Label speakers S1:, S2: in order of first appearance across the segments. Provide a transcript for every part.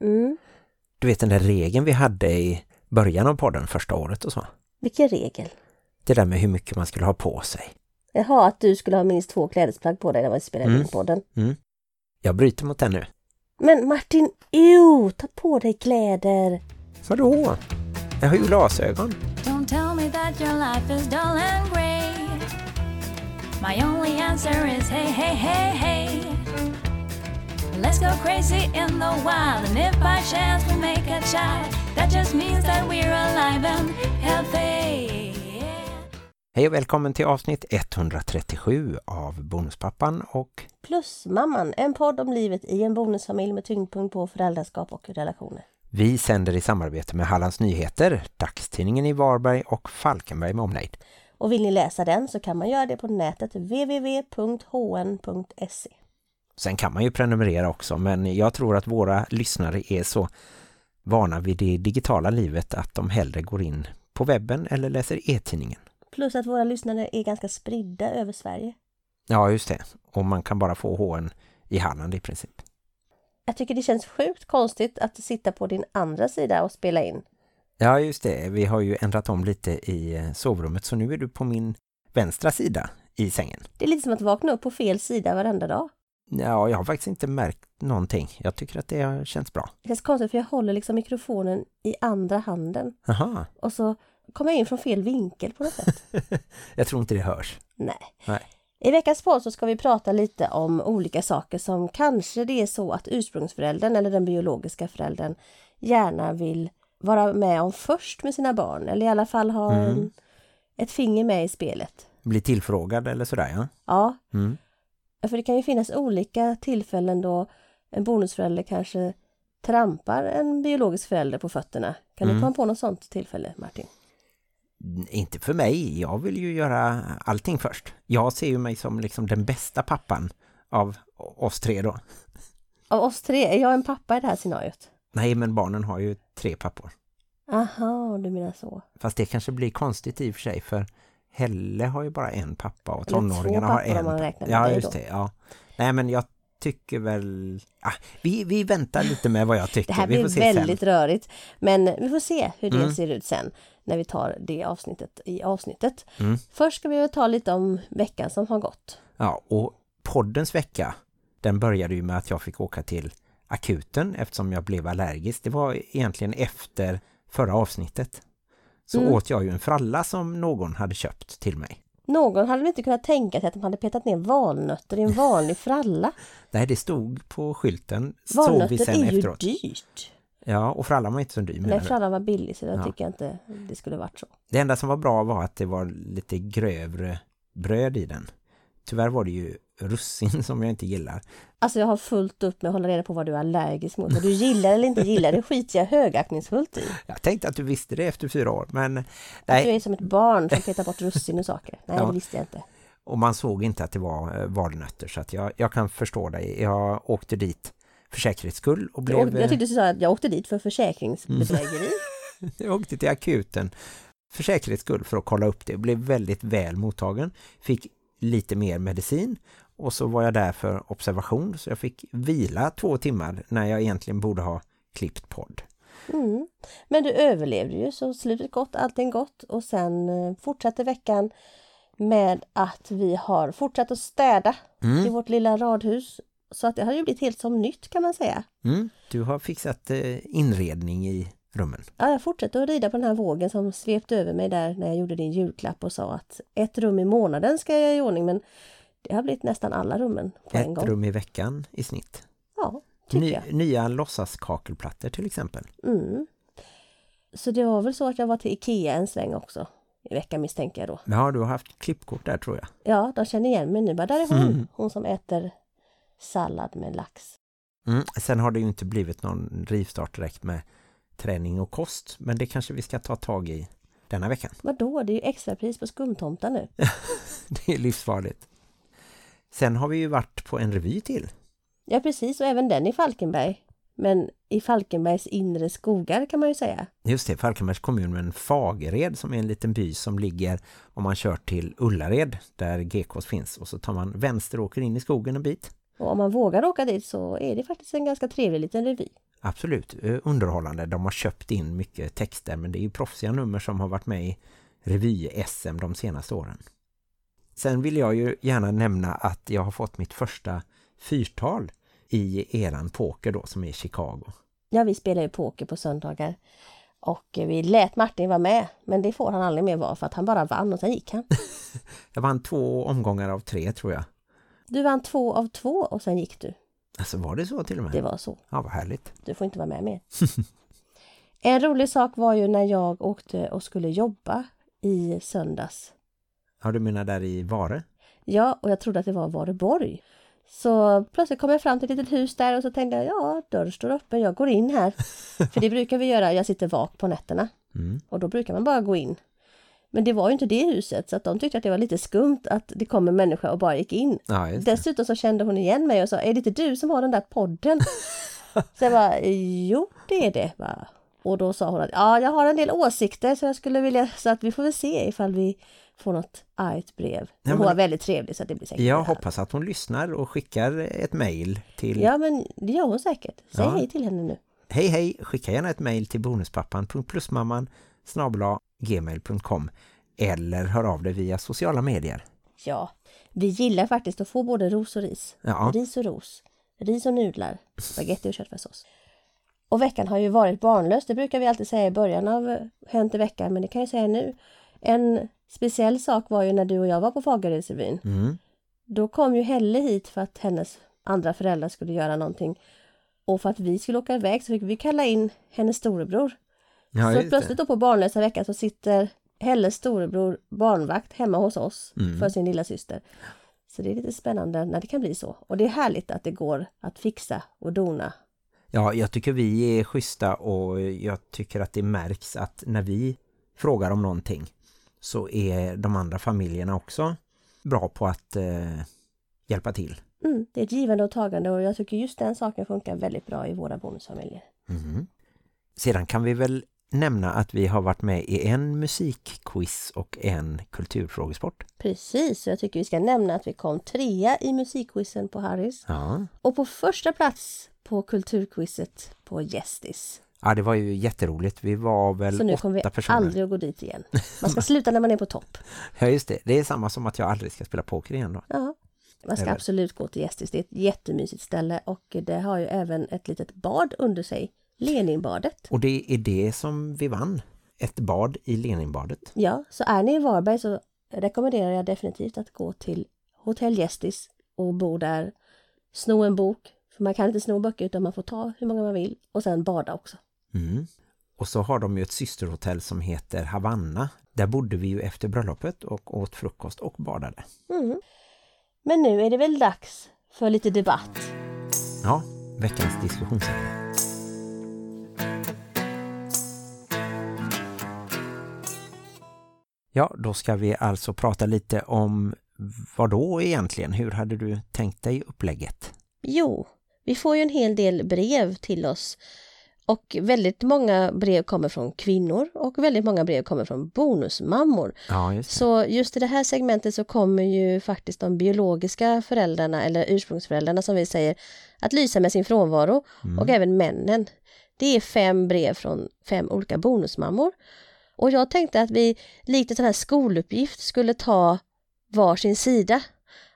S1: Mm.
S2: du vet den där regeln vi hade i början av podden första året och så.
S1: Vilken regel?
S2: Det där med hur mycket man skulle ha på sig.
S1: Jaha, att du skulle ha minst två klädesplagg på dig när vi spelade
S2: Mm.
S1: in podden.
S2: Jag bryter mot den nu.
S1: Men Martin, jo, ta på dig kläder.
S2: Vadå? Jag har ju glasögon.
S3: Don't tell me that your life is dull and grey. My only answer is hey, hey, hey, hey. Let's go crazy in the wild, and if by chance we make a child, that just means that we're alive and healthy.
S2: Hej och välkommen till avsnitt 137 av Bonuspappan och
S1: Plus mamman, en podd om livet i en bonusfamilj med tyngdpunkt på föräldraskap och relationer.
S2: vi sänder i samarbete med Hallands Nyheter, dagstidningen i Varberg och Falkenberg med omnejd.
S1: Och vill ni läsa den så kan man göra det på nätet www.hn.se.
S2: Sen kan man ju prenumerera också men jag tror att våra lyssnare är så vana vid det digitala livet att de hellre går in på webben eller läser e-tidningen.
S1: Plus att våra lyssnare är ganska spridda över Sverige.
S2: Ja just det, och man kan bara få HN i Halland i princip.
S1: Jag tycker det känns sjukt konstigt att sitta på din andra sida och spela in.
S2: Ja just det, vi har ju ändrat om lite i eh, sovrummet så nu är du på min vänstra sida i sängen.
S1: Det är lite som att vakna upp på fel sida varenda dag.
S2: Ja, jag har faktiskt inte märkt någonting. Jag tycker att det har känts bra.
S1: Det känns konstigt för jag håller liksom mikrofonen i andra handen.
S2: Aha,
S1: Och så kommer jag in från fel vinkel på något sätt.
S2: jag tror inte det hörs.
S1: Nej.
S2: Nej.
S1: I veckans podd så ska vi prata lite om olika saker som kanske det är så att ursprungsföräldern eller den biologiska föräldern gärna vill vara med om först med sina barn. Eller i alla fall ha
S2: Mm.
S1: en, ett finger med i spelet.
S2: Bli tillfrågad eller sådär, ja.
S1: Ja,
S2: Mm.
S1: För det kan ju finnas olika tillfällen då en bonusförälder kanske trampar en biologisk förälder på fötterna. Kan du
S2: Mm.
S1: komma på något sånt tillfälle, Martin?
S2: Inte för mig, jag vill ju göra allting först. Jag ser ju mig som liksom den bästa pappan av oss tre då.
S1: Av oss tre, är jag en pappa i det här scenariot?
S2: Nej, men barnen har ju tre pappor.
S1: Aha, du menar så.
S2: Fast det kanske blir konstigt i och för sig för Helle har ju bara en pappa och tonåringarna har en.
S1: man räknar med
S2: Ja, just det. Ja. Nej, men jag tycker väl... Ah, vi, vi väntar lite med vad jag tycker.
S1: Det här blir väldigt
S2: sen.
S1: rörigt. Men vi får se hur det
S2: Mm.
S1: ser ut sen när vi tar det avsnittet i avsnittet.
S2: Mm.
S1: Först ska vi väl ta lite om veckan som har gått.
S2: Ja, och poddens vecka, den började ju med att jag fick åka till akuten eftersom jag blev allergisk. Det var egentligen efter förra avsnittet. Så
S1: Mm.
S2: åt jag ju en fralla som någon hade köpt till mig.
S1: Någon hade väl inte kunnat tänka sig att de hade petat ner valnötter i en vanlig fralla.
S2: Nej, det stod på skylten. Såg vi
S1: Valnötter
S2: sen
S1: är ju
S2: efteråt.
S1: dyrt.
S2: Ja, och frallan var inte så dyr.
S1: Nej, frallan var billig så jag
S2: Ja.
S1: tycker inte det skulle varit så.
S2: Det enda som var bra var att det var lite grövre bröd i den. Tyvärr var det ju russin som jag inte gillar.
S1: Alltså jag har fullt upp med att hålla reda på vad du är allergisk mot. Vad du gillar eller inte gillar, det skiter jag högaktningsfullt i.
S2: Jag tänkte att du visste det efter fyra år, men
S1: Att
S2: nej.
S1: du är som ett barn som petar bort russin och saker. Nej,
S2: Ja.
S1: det visste jag inte.
S2: Och man såg inte att det var eh, valnötter så att jag, jag kan förstå dig. Jag åkte dit för säkerhets skull och blev...
S1: Och jag tyckte du sa att jag åkte dit för försäkringsbedrägeri.
S2: Jag åkte till akuten för säkerhets skull för att kolla upp det. Blev väldigt väl mottagen. Fick lite mer medicin och så var jag där för observation så jag fick vila två timmar när jag egentligen borde ha klippt podd.
S1: Mm. Men du överlevde ju så slutet gott, allting gott och sen eh, fortsatte veckan med att vi har fortsatt att städa i
S2: Mm.
S1: vårt lilla radhus. Så att det har ju blivit helt som nytt kan man säga.
S2: Mm. Du har fixat eh, inredning i rummen.
S1: Ja, jag fortsätter att rida på den här vågen som svepte över mig där när jag gjorde din julklapp och sa att ett rum i månaden ska jag göra i ordning men det har blivit nästan alla rummen på en
S2: Ett
S1: gång.
S2: rum i veckan i snitt.
S1: Ja, tycker
S2: Ny,
S1: jag.
S2: nya låtsaskakelplattor till exempel.
S1: Mm. Så det var väl så att jag var till Ikea en sväng också i veckan misstänker jag då.
S2: Ja, du har haft klippkort där tror jag.
S1: Ja, de känner igen mig nu. Bara där är hon,
S2: Mm.
S1: hon som äter sallad med lax.
S2: Mm. Sen har det ju inte blivit någon rivstart direkt med träning och kost. Men det kanske vi ska ta tag i denna veckan.
S1: Vadå? Det är ju extrapris på skumtomtar nu.
S2: Det är livsfarligt. Sen har vi ju varit på en revy till.
S1: Ja, precis. Och även den i Falkenberg. Men i Falkenbergs inre skogar kan man ju säga.
S2: Just det, Falkenbergs kommun med en Fagered som är en liten by som ligger om man kör till Ullared där GKs finns och så tar man vänster och åker in i skogen en bit.
S1: Och om man vågar åka dit så är det faktiskt en ganska trevlig liten revy.
S2: Absolut, eh, underhållande. De har köpt in mycket texter men det är ju proffsiga nummer som har varit med i revy-SM de senaste åren. Sen vill jag ju gärna nämna att jag har fått mitt första fyrtal i eran poker då som är i Chicago.
S1: Ja, vi spelar ju poker på söndagar. Och vi lät Martin vara med, men det får han aldrig mer vara för att han bara vann och sen gick han.
S2: Jag vann två omgångar av tre tror jag.
S1: Du vann två av två och sen gick du.
S2: Alltså var det så till och med?
S1: Det var så.
S2: Ja, vad härligt.
S1: Du får inte vara med mer. en rolig sak var ju när jag åkte och skulle jobba i söndags.
S2: Ja, du menar där i Vare?
S1: Ja, och jag trodde att det var Vareborg. Så plötsligt kom jag fram till ett litet hus där och så tänkte jag, ja, dörren står öppen, jag går in här. För det brukar vi göra, jag sitter vak på nätterna.
S2: Mm.
S1: Och då brukar man bara gå in. Men det var ju inte det huset så att de tyckte att det var lite skumt att det kom en människa och bara gick in.
S2: Ja.
S1: Dessutom så kände hon igen mig och sa, är det inte du som har den där podden? så jag bara, jo det är det. Och då sa hon att, ja jag har en del åsikter så jag skulle vilja, så att vi får väl se ifall vi får något argt brev. Men hon var väldigt trevlig så att det blir säkert
S2: Jag hoppas att hon lyssnar och skickar ett mejl till
S1: Ja men det gör hon säkert. Säg
S2: Ja.
S1: hej till henne nu.
S2: Hej hej, skicka gärna ett mejl till bonuspappan.plusmamman gmail.com eller hör av dig via sociala medier.
S1: Ja, vi gillar faktiskt att få både ros och ris.
S2: Ja.
S1: Ris och ros. Ris och nudlar. Spaghetti och köttfärssås. Och veckan har ju varit barnlös. Det brukar vi alltid säga i början av eh, Hänt i veckan. Men det kan jag säga nu. En speciell sak var ju när du och jag var på Fagerhedsrevyn.
S2: Mm.
S1: Då kom ju Helle hit för att hennes andra föräldrar skulle göra någonting. Och för att vi skulle åka iväg så fick vi kalla in hennes storebror.
S2: Ja,
S1: så plötsligt då på barnlösa veckan så sitter Helles storebror barnvakt hemma hos oss
S2: Mm.
S1: för sin lilla syster. Så det är lite spännande när det kan bli så. Och det är härligt att det går att fixa och dona.
S2: Ja, jag tycker vi är schyssta och jag tycker att det märks att när vi frågar om någonting så är de andra familjerna också bra på att eh, hjälpa till.
S1: Mm, det är ett givande och tagande och jag tycker just den saken funkar väldigt bra i våra bonusfamiljer.
S2: Mhm. Sedan kan vi väl nämna att vi har varit med i en musikquiz och en kulturfrågesport.
S1: Precis, jag tycker vi ska nämna att vi kom trea i musikquizen på Harris
S2: Ja.
S1: och på första plats på kulturquizet på Gästis.
S2: Ja, det var ju jätteroligt. Vi var väl
S1: Så nu kommer vi
S2: personer.
S1: aldrig att gå dit igen. Man ska sluta när man är på topp.
S2: Ja, just det. Det är samma som att jag aldrig ska spela poker igen då.
S1: Ja. Man ska
S2: Eller?
S1: absolut gå till Gästis. Det är ett jättemysigt ställe och det har ju även ett litet bad under sig. Leninbadet.
S2: Och det är det som vi vann. Ett bad i Leninbadet.
S1: Ja, så är ni i Varberg så rekommenderar jag definitivt att gå till Hotell Gästis och bo där. Sno en bok, för man kan inte sno böcker utan man får ta hur många man vill. Och sen bada också.
S2: Mm. Och så har de ju ett systerhotell som heter Havanna. Där bodde vi ju efter bröllopet och åt frukost och badade.
S1: Mm. Men nu är det väl dags för lite debatt.
S2: Ja, veckans diskussionsämne. Ja, då ska vi alltså prata lite om vad då egentligen? Hur hade du tänkt dig upplägget?
S1: Jo, vi får ju en hel del brev till oss och väldigt många brev kommer från kvinnor och väldigt många brev kommer från bonusmammor.
S2: Ja, just.
S1: Så just i det här segmentet så kommer ju faktiskt de biologiska föräldrarna eller ursprungsföräldrarna som vi säger att lysa med sin frånvaro och även männen. Det är fem brev från fem olika bonusmammor. Och jag tänkte att vi likt en sån här skoluppgift skulle ta varsin sida.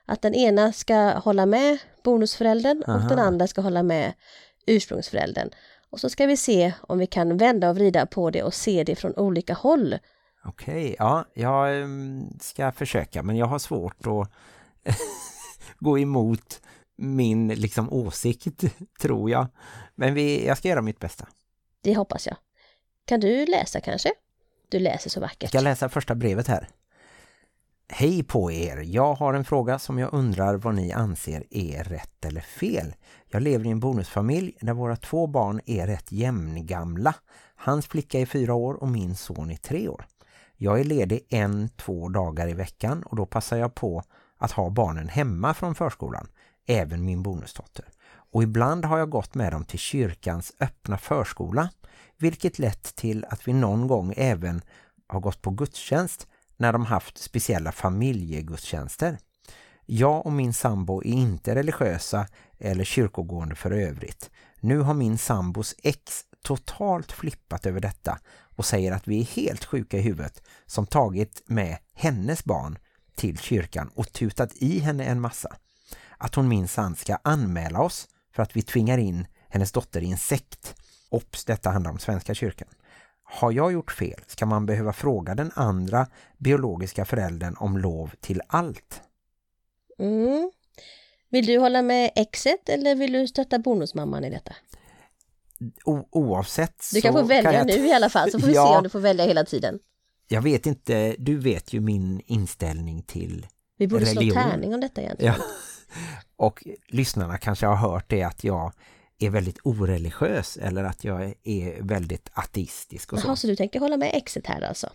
S1: Att den ena ska hålla med bonusföräldern och
S2: Aha.
S1: den andra ska hålla med ursprungsföräldern. Och så ska vi se om vi kan vända och vrida på det och se det från olika håll.
S2: Okej, ja, jag ehm, ska försöka men jag har svårt att gå emot min liksom åsikt, tror jag. Men vi, jag ska göra mitt bästa.
S1: Det hoppas jag. Kan du läsa kanske? Du läser så vackert.
S2: Jag ska läsa första brevet här. Hej på er! Jag har en fråga som jag undrar vad ni anser är rätt eller fel. Jag lever i en bonusfamilj där våra två barn är rätt jämngamla. Hans flicka är fyra år och min son är tre år. Jag är ledig en, två dagar i veckan och då passar jag på att ha barnen hemma från förskolan, även min bonusdotter. Och ibland har jag gått med dem till kyrkans öppna förskola, vilket lett till att vi någon gång även har gått på gudstjänst när de haft speciella familjegudstjänster. Jag och min sambo är inte religiösa eller kyrkogående för övrigt. Nu har min sambos ex totalt flippat över detta och säger att vi är helt sjuka i huvudet som tagit med hennes barn till kyrkan och tutat i henne en massa. Att hon minsann ska anmäla oss för att vi tvingar in hennes dotter i en sekt. Ops, detta handlar om Svenska kyrkan. Har jag gjort fel ska man behöva fråga den andra biologiska föräldern om lov till allt.
S1: Mm. Vill du hålla med exet eller vill du stötta bonusmamman i detta?
S2: O oavsett
S1: Du kan få välja
S2: jag...
S1: nu i alla fall så får vi
S2: Ja.
S1: se om du får välja hela tiden.
S2: Jag vet inte, du vet ju min inställning till
S1: Vi borde
S2: Religion.
S1: slå tärning om detta egentligen.
S2: Ja. Och lyssnarna kanske har hört det att jag är väldigt oreligiös eller att jag är väldigt ateistisk och så.
S1: Jaha, så du tänker hålla med exet här alltså?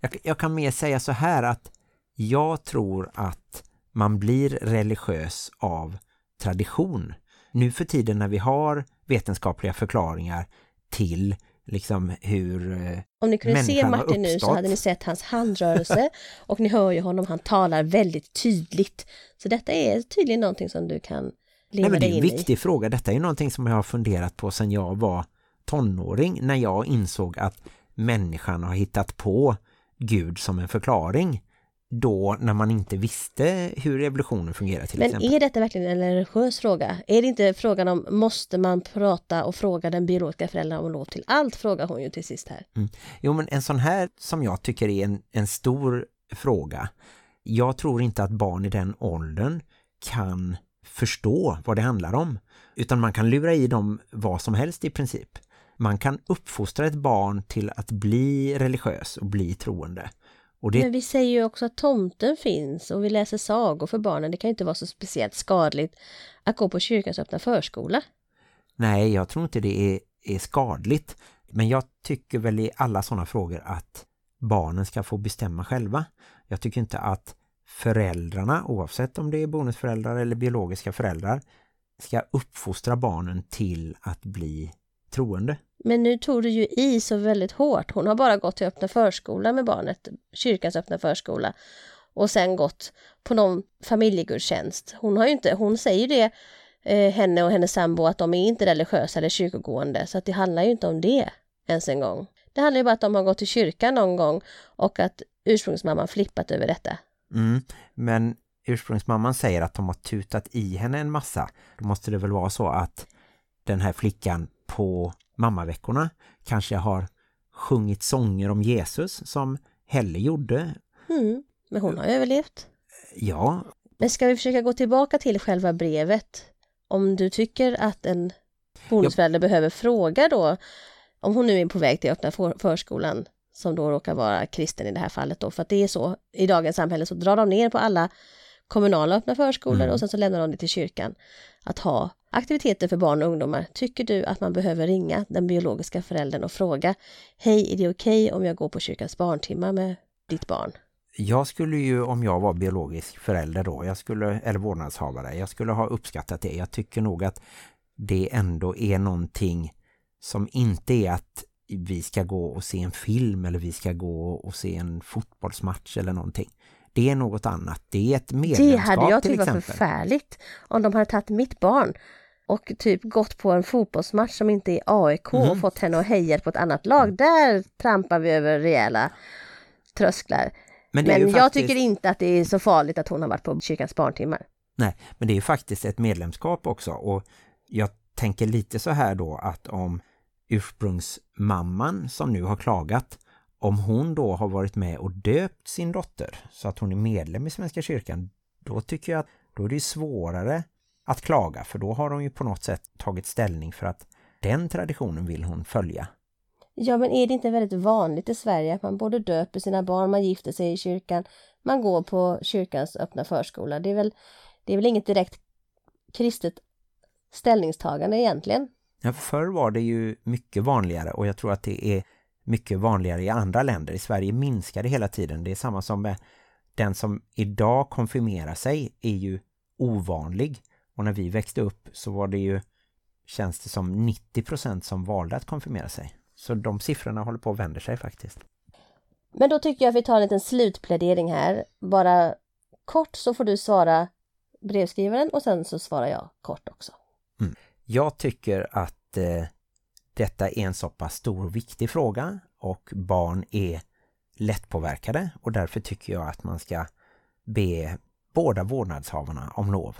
S2: Jag, jag kan mer säga så här att jag tror att man blir religiös av tradition. Nu för tiden när vi har vetenskapliga förklaringar till liksom hur eh,
S1: Om ni kunde se Martin nu så hade ni sett hans handrörelse och ni hör ju honom, han talar väldigt tydligt. Så detta är tydligen någonting som du kan
S2: Nej, men det är en
S1: in i.
S2: viktig fråga. Detta är någonting som jag har funderat på sedan jag var tonåring när jag insåg att människan har hittat på Gud som en förklaring. Då när man inte visste hur evolutionen fungerar till
S1: Men
S2: exempel.
S1: är detta verkligen en religiös fråga? Är det inte frågan om måste man prata och fråga den biologiska föräldern om lov till allt? Frågar hon ju till sist här.
S2: Jo men en sån här som jag tycker är en, en stor fråga. Jag tror inte att barn i den åldern kan förstå vad det handlar om. Utan man kan lura i dem vad som helst i princip. Man kan uppfostra ett barn till att bli religiös och bli troende. Det,
S1: Men vi säger ju också att tomten finns och vi läser sagor för barnen. Det kan inte vara så speciellt skadligt att gå på kyrkans öppna förskola.
S2: nej, jag tror inte det är, är skadligt. Men jag tycker väl i alla sådana frågor att barnen ska få bestämma själva. Jag tycker inte att föräldrarna, oavsett om det är bonusföräldrar eller biologiska föräldrar, ska uppfostra barnen till att bli troende.
S1: Men nu tog du ju i så väldigt hårt. Hon har bara gått till öppna förskola med barnet, kyrkans öppna förskola. Och sen gått på någon familjegudstjänst. Hon har ju inte, hon säger det, eh, henne och hennes sambo, att de är inte religiösa eller kyrkogående. Så att det handlar ju inte om det ens en gång. Det handlar ju bara om att de har gått till kyrkan någon gång och att ursprungsmamman flippat över detta.
S2: Mm. Men ursprungsmamman säger att de har tutat i henne en massa. Då måste det väl vara så att den här flickan på mammaveckorna kanske har sjungit sånger om Jesus som Helle gjorde.
S1: Mm. Men hon har överlevt.
S2: Ja,
S1: Men ska vi försöka gå tillbaka till själva brevet? Om du tycker att en bonusförälder behöver fråga då, om hon nu är på väg till öppna för- förskolan, som då råkar vara kristen i det här fallet då, för att det är så, i dagens samhälle så drar de ner på alla kommunala öppna förskolor
S2: Mm.
S1: och sen så lämnar de det till kyrkan att ha aktiviteter för barn och ungdomar. Tycker du att man behöver ringa den biologiska föräldern och fråga, hej, är det okej om jag går på kyrkans barntimmar med ditt barn?
S2: jag skulle ju om jag var biologisk förälder då, jag skulle, eller vårdnadshavare, jag skulle ha uppskattat det. Jag tycker nog att det ändå är någonting som inte är att vi ska gå och se en film eller vi ska gå och se en fotbollsmatch eller någonting. Det är något annat. Det är ett medlemskap
S1: Det hade jag tyckt var förfärligt om de hade tagit mitt barn och typ gått på en fotbollsmatch som inte är AIK
S2: Mhm.
S1: och fått henne att heja på ett annat lag. Där trampar vi över rejäla trösklar.
S2: Men,
S1: Men jag
S2: faktiskt,
S1: tycker inte att det är så farligt att hon har varit på kyrkans barntimmar.
S2: Nej, men det är faktiskt ett medlemskap också och jag tänker lite så här då att om ursprungsmamman som nu har klagat om hon då har varit med och döpt sin dotter så att hon är medlem i Svenska kyrkan då tycker jag att då är det svårare att klaga för då har hon ju på något sätt tagit ställning för att den traditionen vill hon följa.
S1: Ja, men är det inte väldigt vanligt i Sverige att man både döper sina barn, man gifter sig i kyrkan, man går på kyrkans öppna förskola. Det är väl, det är väl inget direkt kristet ställningstagande egentligen.
S2: Ja, förr var det ju mycket vanligare och jag tror att det är mycket vanligare i andra länder. I Sverige minskar det hela tiden. Det är samma som med den som idag konfirmerar sig är ju ovanlig. Och när vi växte upp så var det ju, känns det som 90% som valde att konfirmera sig. Så de siffrorna håller på att vända sig faktiskt.
S1: Men då tycker jag att vi tar en liten slutplädering här. Bara kort så får du svara brevskrivaren och sen så svarar jag kort också.
S2: Jag tycker att eh, detta är en så pass stor och viktig fråga och barn är lättpåverkade och därför tycker jag att man ska be båda vårdnadshavarna om lov.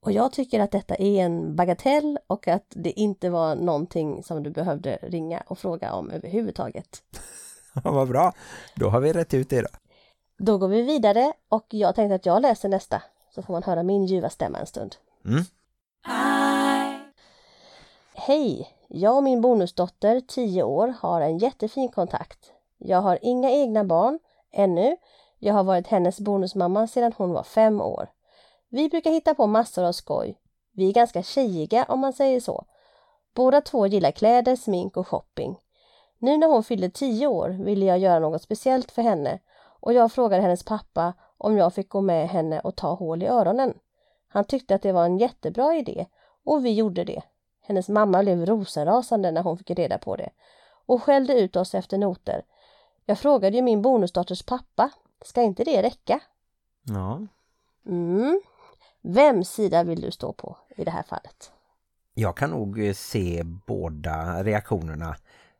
S1: Och jag tycker att detta är en bagatell och att det inte var någonting som du behövde ringa och fråga om överhuvudtaget.
S2: Ja, vad bra. Då har vi rätt ut det då.
S1: Då går vi vidare och jag tänkte att jag läser nästa så får man höra min ljuva stämma en stund.
S2: Mm.
S1: Hej! Jag och min bonusdotter, 10 år, har en jättefin kontakt. Jag har inga egna barn, ännu. Jag har varit hennes bonusmamma sedan hon var fem år. Vi brukar hitta på massor av skoj. Vi är ganska tjejiga om man säger så. Båda två gillar kläder, smink och shopping. Nu när hon fyllde 10 år ville jag göra något speciellt för henne och jag frågade hennes pappa om jag fick gå med henne och ta hål i öronen. Han tyckte att det var en jättebra idé och vi gjorde det. Hennes mamma blev rosenrasande när hon fick reda på det och skällde ut oss efter noter. Jag frågade ju min bonusdotters pappa, ska inte det räcka?
S2: Ja.
S1: Mm. Vems sida vill du stå på i det här fallet?
S2: Jag kan nog eh, se båda reaktionerna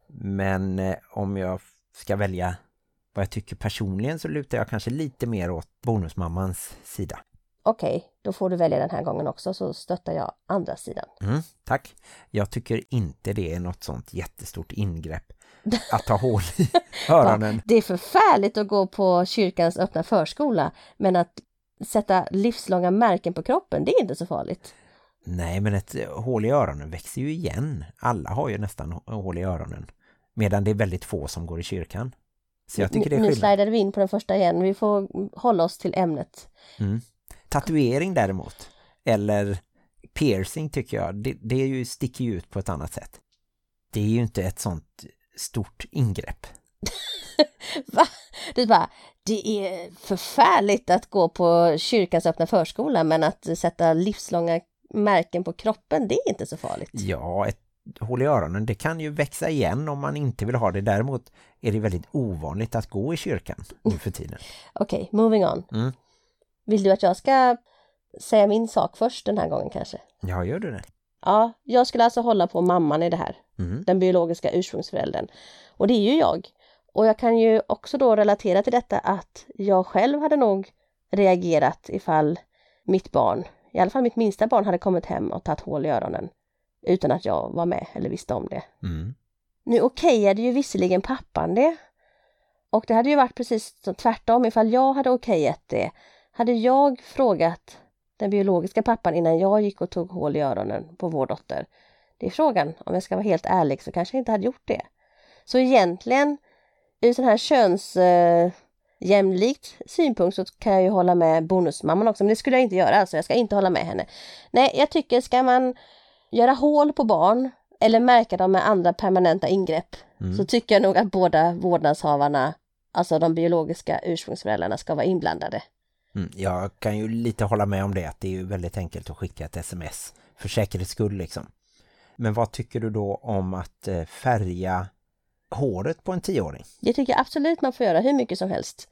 S2: men eh, om jag ska välja vad jag tycker personligen så lutar jag kanske lite mer åt bonusmammans sida.
S1: Okej, då får du välja den här gången också så stöttar jag andra sidan.
S2: Mm, tack. Jag tycker inte det är något sånt jättestort ingrepp att ta hål i öronen.
S1: Det är förfärligt att gå på kyrkans öppna förskola men att sätta livslånga märken på kroppen, det är inte så farligt.
S2: Nej, men ett hål i öronen växer ju igen. Alla har ju nästan hål i öronen. Medan det är väldigt få som går i kyrkan. Så jag tycker det är
S1: nu slidade vi in på den första igen, vi får hålla oss till ämnet.
S2: Mm. Tatuering däremot, eller piercing tycker jag, det, det är ju, sticker ju ut på ett annat sätt. Det är ju inte ett sånt stort ingrepp.
S1: Va? Det, bara, det är förfärligt att gå på kyrkans öppna förskola men att sätta livslånga märken på kroppen, det är inte så farligt.
S2: Ja, ett hål i öronen, det kan ju växa igen om man inte vill ha det. Däremot är det väldigt ovanligt att gå i kyrkan nu för tiden.
S1: Okej, moving on.
S2: Mm.
S1: Vill du att jag ska säga min sak först den här gången kanske?
S2: Ja, gör du det?
S1: Ja, jag skulle alltså hålla på mamman i det här.
S2: Mm.
S1: den biologiska ursprungsföräldern. Och det är ju jag. Och jag kan ju också då relatera till detta att jag själv hade nog reagerat ifall mitt barn, i alla fall mitt minsta barn, hade kommit hem och tagit hål i öronen utan att jag var med eller visste om det.
S2: Mm.
S1: Nu okejade ju visserligen pappan det. Och det hade ju varit precis tvärtom ifall jag hade okejat det. Hade jag frågat den biologiska pappan innan jag gick och tog hål i öronen på vår dotter. Det är frågan, om jag ska vara helt ärlig så kanske jag inte hade gjort det. Så egentligen, ur sån här köns eh, synpunkt så kan jag ju hålla med bonusmamman också, men det skulle jag inte göra, alltså jag ska inte hålla med henne. Nej, jag tycker ska man göra hål på barn eller märka dem med andra permanenta ingrepp
S2: Mm.
S1: så tycker jag nog att båda vårdnadshavarna, alltså de biologiska ursprungsföräldrarna, ska vara inblandade.
S2: Mm. Jag kan ju lite hålla med om det, att det är ju väldigt enkelt att skicka ett sms för säkerhets skull liksom. Men vad tycker du då om att eh, färga håret på en tioåring?
S1: Det tycker jag absolut man får göra hur mycket som helst.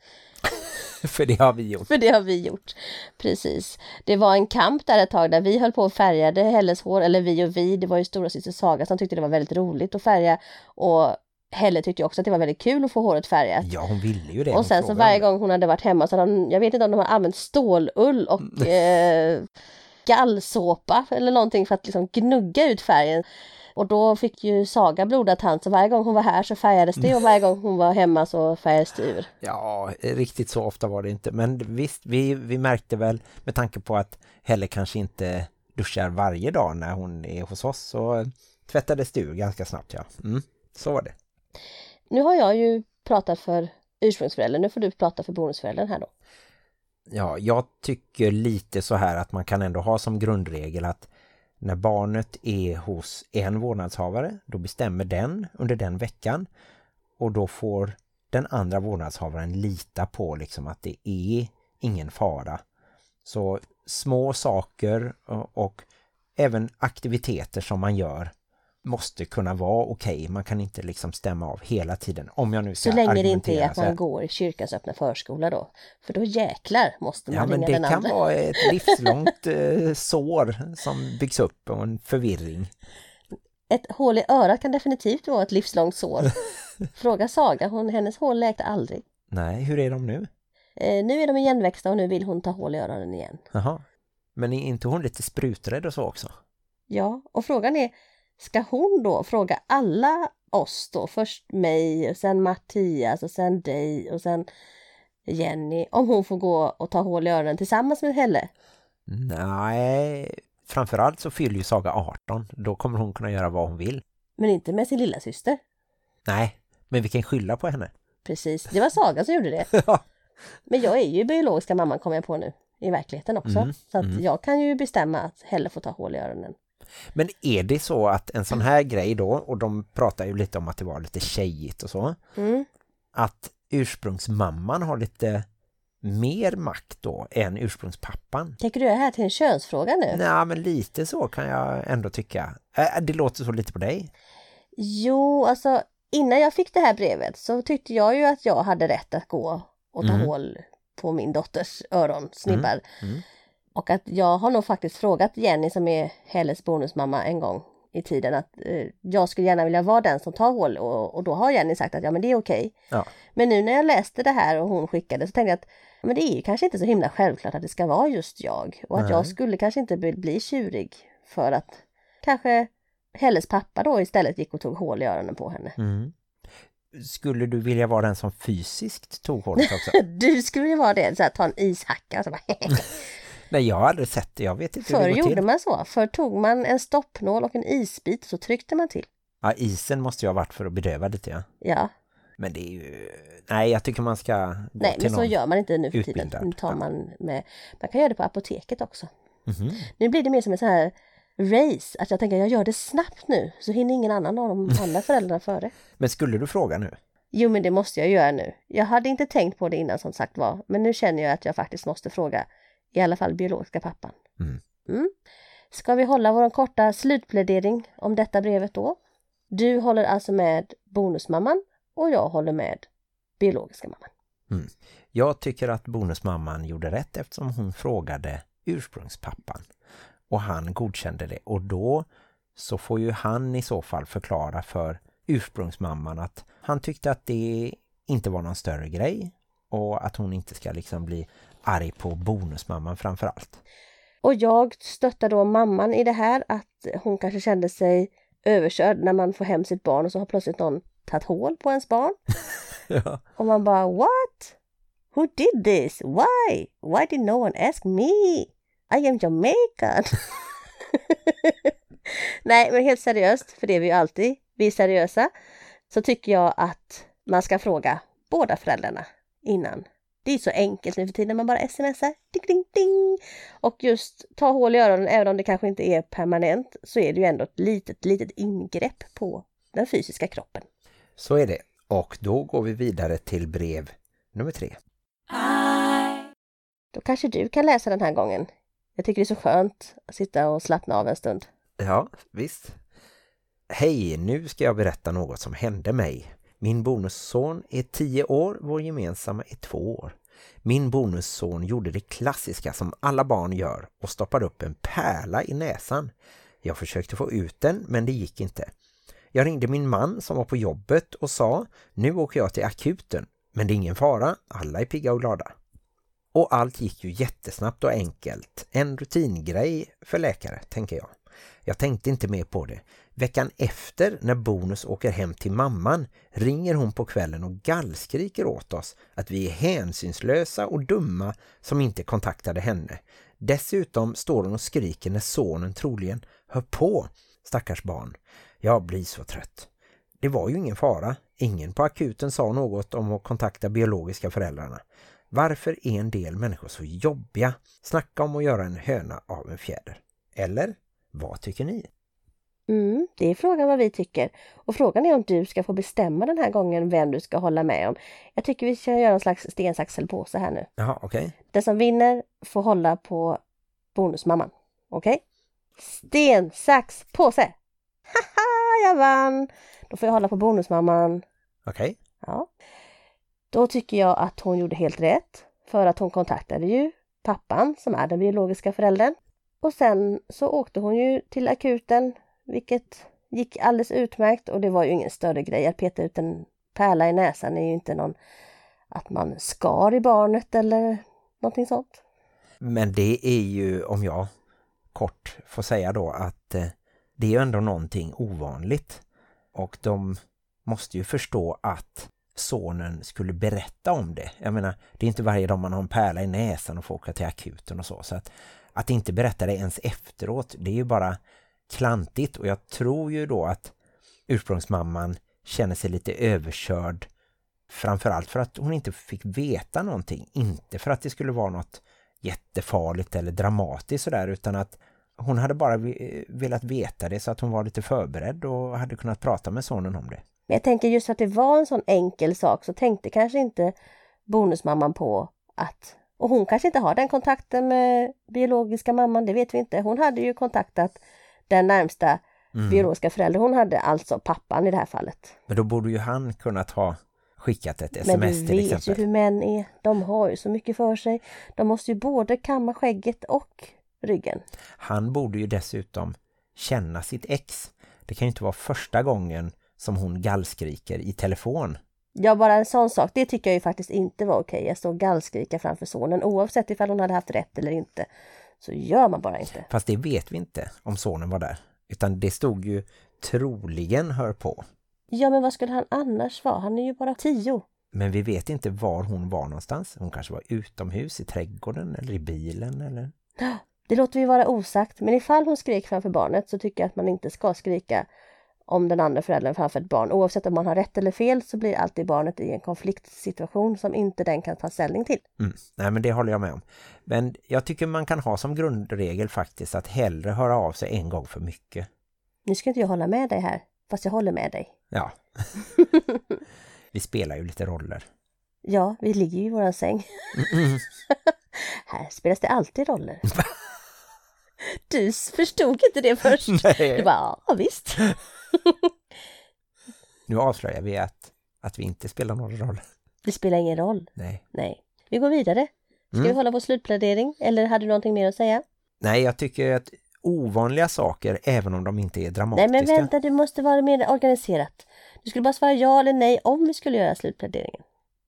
S2: för det har vi gjort.
S1: För det har vi gjort. Precis. Det var en kamp där ett tag där vi höll på och färgade Helles hår, eller vi och vi, det var ju stora syster Saga som tyckte det var väldigt roligt att färga och Helle tyckte också att det var väldigt kul att få håret färgat.
S2: Ja, hon ville ju det.
S1: och sen så varje gång hon hade varit hemma så hade hon, jag vet inte om de har använt stålull och eh, gallsåpa eller någonting för att liksom gnugga ut färgen. Och då fick ju Saga blodad tand så varje gång hon var här så färgades det och varje gång hon var hemma så färgades det ur.
S2: Ja, riktigt så ofta var det inte. Men visst, vi, vi märkte väl med tanke på att Helle kanske inte duschar varje dag när hon är hos oss så tvättades det ur ganska snabbt, ja. Mm, så var det.
S1: Nu har jag ju pratat för ursprungsföräldern, nu får du prata för bonusföräldern här då.
S2: Ja, jag tycker lite så här att man kan ändå ha som grundregel att när barnet är hos en vårdnadshavare, då bestämmer den under den veckan och då får den andra vårdnadshavaren lita på liksom att det är ingen fara. Så små saker och, även aktiviteter som man gör måste kunna vara okej. Man kan inte liksom stämma av hela tiden. Om jag nu ska
S1: Så länge det inte är att man går i kyrkans öppna förskola då. För då jäklar måste man
S2: Ja, men
S1: ringa
S2: det
S1: den
S2: kan
S1: andra.
S2: vara ett livslångt eh, sår som byggs upp och en förvirring.
S1: Ett hål i örat kan definitivt vara ett livslångt sår. Fråga Saga, hon, hennes hål läkte aldrig.
S2: Nej, hur är de nu?
S1: Eh, nu är de igenväxta och nu vill hon ta hål i öronen igen.
S2: Jaha. Men är inte hon lite spruträdd och så också?
S1: Ja, och frågan är, ska hon då fråga alla oss då, först mig och sen Mattias och sen dig och sen Jenny, om hon får gå och ta hål i öronen tillsammans med Helle?
S2: Nej, framförallt så fyller ju Saga 18. Då kommer hon kunna göra vad hon vill.
S1: Men inte med sin lilla syster.
S2: Nej, men vi kan skylla på henne.
S1: Precis, det var Saga som gjorde det.
S2: Ja.
S1: Men jag är ju biologiska mamman kommer jag på nu, i verkligheten också.
S2: Mm,
S1: så att
S2: mm.
S1: jag kan ju bestämma att Helle får ta hål i öronen.
S2: Men är det så att en sån här grej då, och de pratar ju lite om att det var lite tjejigt och så,
S1: Mm.
S2: att ursprungsmamman har lite mer makt då än ursprungspappan.
S1: Tänker du det här till en könsfråga nu?
S2: Nej, men lite så kan jag ändå tycka. Det låter så lite på dig.
S1: Jo, alltså innan jag fick det här brevet så tyckte jag ju att jag hade rätt att gå och ta
S2: Mm.
S1: hål på min dotters öronsnibbar.
S2: Mm.
S1: Och att jag har nog faktiskt frågat Jenny som är Helles bonusmamma en gång i tiden att eh, jag skulle gärna vilja vara den som tar hål och, och då har Jenny sagt att ja men det är okej.
S2: Ja.
S1: Men nu när jag läste det här och hon skickade så tänkte jag att men det är ju kanske inte så himla självklart att det ska vara just jag och att
S2: Nej.
S1: jag skulle kanske inte bli, bli tjurig för att kanske Helles pappa då istället gick och tog hål i öronen på henne.
S2: Mm. Skulle du vilja vara den som fysiskt tog hålet också?
S1: Du skulle ju vara det, så här, ta en ishacka och så bara
S2: Nej, jag har aldrig sett det. Jag vet inte hur
S1: Förr
S2: det går
S1: gjorde
S2: till.
S1: man så. Förr tog man en stoppnål och en isbit och så tryckte man till.
S2: Ja, isen måste ju ha varit för att bedöva lite, ja.
S1: Ja,
S2: Men det är ju... Nej, jag tycker man ska gå
S1: nej
S2: till
S1: men så gör man inte nu för tiden. Nu tar
S2: Ja.
S1: man med, man kan göra det på apoteket också.
S2: Mhm.
S1: Nu blir det mer som en sån här race, att jag tänker jag gör det snabbt nu så hinner ingen annan av de andra föräldrarna före.
S2: Men skulle du fråga nu?
S1: Jo men det måste jag göra nu. Jag hade inte tänkt på det innan som sagt var, men nu känner jag att jag faktiskt måste fråga i alla fall biologiska pappan.
S2: Mm.
S1: Mm. Ska vi hålla vår korta slutplädering om detta brevet då? Du håller alltså med bonusmamman och jag håller med biologiska mamman.
S2: Jag tycker att bonusmamman gjorde rätt eftersom hon frågade ursprungspappan. Och han godkände det. Och då så får ju han i så fall förklara för ursprungsmamman att han tyckte att det inte var någon större grej. Och att hon inte ska liksom bli arg på bonusmamman framför allt.
S1: Och jag stöttar då mamman i det här att hon kanske kände sig överkörd när man får hem sitt barn och så har plötsligt någon tagit hål på ens barn.
S2: Ja.
S1: Och man bara what? Who did this? Why? Why did no one ask me? I am Jamaican. Nej men helt seriöst, för det är vi ju alltid, vi är seriösa, så tycker jag att man ska fråga båda föräldrarna innan. Det är så enkelt nu för tiden, man bara smsar, ding, ding, ding. Och just ta hål i öronen, även om det kanske inte är permanent, så är det ju ändå ett litet, litet ingrepp på den fysiska kroppen.
S2: Så är det. Och då går vi vidare till brev nummer tre.
S1: Då kanske du kan läsa den här gången. Jag tycker det är så skönt att sitta och slappna av en stund.
S2: Ja, visst. Hej, nu ska jag berätta något som hände mig. Min bonusson är tio år, vår gemensamma är två år. Min bonusson gjorde det klassiska som alla barn gör och stoppade upp en pärla i näsan. Jag försökte få ut den, men det gick inte. Jag ringde min man som var på jobbet och sa, nu åker jag till akuten. Men det är ingen fara, alla är pigga och glada. Och allt gick ju jättesnabbt och enkelt. En rutingrej för läkare, tänker jag. Jag tänkte inte mer på det. Veckan efter, när Bonus åker hem till mamman, ringer hon på kvällen och gallskriker åt oss att vi är hänsynslösa och dumma som inte kontaktade henne. Dessutom står hon och skriker när sonen troligen hör på, stackars barn. Jag blir så trött. Det var ju ingen fara. Ingen på akuten sa något om att kontakta biologiska föräldrarna. Varför är en del människor så jobbiga? Snacka om att göra en höna av en fjäder. Eller, vad tycker ni?
S1: Mm, det är frågan vad vi tycker. Och frågan är om du ska få bestämma den här gången vem du ska hålla med om. Jag tycker vi ska göra en slags sten, sax, eller påse här nu.
S2: Jaha, okej.
S1: Den som vinner får hålla på bonusmamman. Okej? Sten, sax, påse! Haha, vann. Då får jag hålla på bonusmamman.
S2: Okej.
S1: Ja. Då tycker jag att hon gjorde helt rätt. För att hon kontaktade ju pappan som är den biologiska föräldern. Och sen så åkte hon ju till akuten, vilket gick alldeles utmärkt och det var ju ingen större grej. Att peta ut en pärla i näsan är ju inte någon att man skar i barnet eller någonting sånt.
S2: Men det är ju, om jag kort får säga då, att eh, det är ju ändå någonting ovanligt. Och de måste ju förstå att sonen skulle berätta om det. Jag menar, det är inte varje dag man har en pärla i näsan och får åka till akuten och så. Så att, att inte berätta det ens efteråt, det är ju bara klantigt. Och jag tror ju då att ursprungsmamman känner sig lite överkörd framförallt för att hon inte fick veta någonting. Inte för att det skulle vara något jättefarligt eller dramatiskt sådär utan att hon hade bara velat veta det så att hon var lite förberedd och hade kunnat prata med sonen om det.
S1: Men jag tänker just för att det var en sån enkel sak så tänkte kanske inte bonusmamman på att och hon kanske inte har den kontakten med biologiska mamman, det vet vi inte. Hon hade ju kontaktat den närmsta mm. biologiska föräldern. Hon hade alltså pappan i det här fallet.
S2: Men då borde ju han kunnat ha skickat ett sms till exempel. Men
S1: du vet ju hur män är. De har ju så mycket för sig. De måste ju både kamma skägget och ryggen.
S2: Han borde ju dessutom känna sitt ex. Det kan ju inte vara första gången som hon gallskriker i telefon.
S1: Ja, bara en sån sak. Det tycker jag ju faktiskt inte var okej. Jag står gallskrika framför sonen oavsett ifall hon hade haft rätt eller inte. Så gör man bara inte.
S2: Fast det vet vi inte om sonen var där. Utan det stod ju troligen hör på.
S1: Ja, men vad skulle han annars vara? Han är ju bara tio.
S2: Men vi vet inte var hon var någonstans. Hon kanske var utomhus, i trädgården eller i bilen eller...
S1: Det låter vi vara osagt, men ifall hon skrek framför barnet så tycker jag att man inte ska skrika om den andra föräldern framför ett barn. Oavsett om man har rätt eller fel så blir alltid barnet i en konfliktsituation som inte den kan ta ställning till.
S2: Mm. Nej men det håller jag med om. Men jag tycker man kan ha som grundregel faktiskt att hellre höra av sig en gång för mycket.
S1: Nu ska inte jag hålla med dig här, fast jag håller med dig.
S2: Ja. vi spelar ju lite roller.
S1: Ja, vi ligger ju i våran säng. Mm. här spelas det alltid roller. Du förstod inte det först. Nej. Du bara, ja visst.
S2: nu avslöjar vi att, att vi inte spelar någon roll.
S1: Det spelar ingen roll.
S2: Nej.
S1: Nej. Vi går vidare. Ska mm. vi hålla på slutplädering? Eller hade du någonting mer att säga?
S2: Nej, jag tycker att ovanliga saker, även om de inte är dramatiska.
S1: Nej, men vänta, du måste vara mer organiserat. Du skulle bara svara ja eller nej om vi skulle göra slutpläderingen.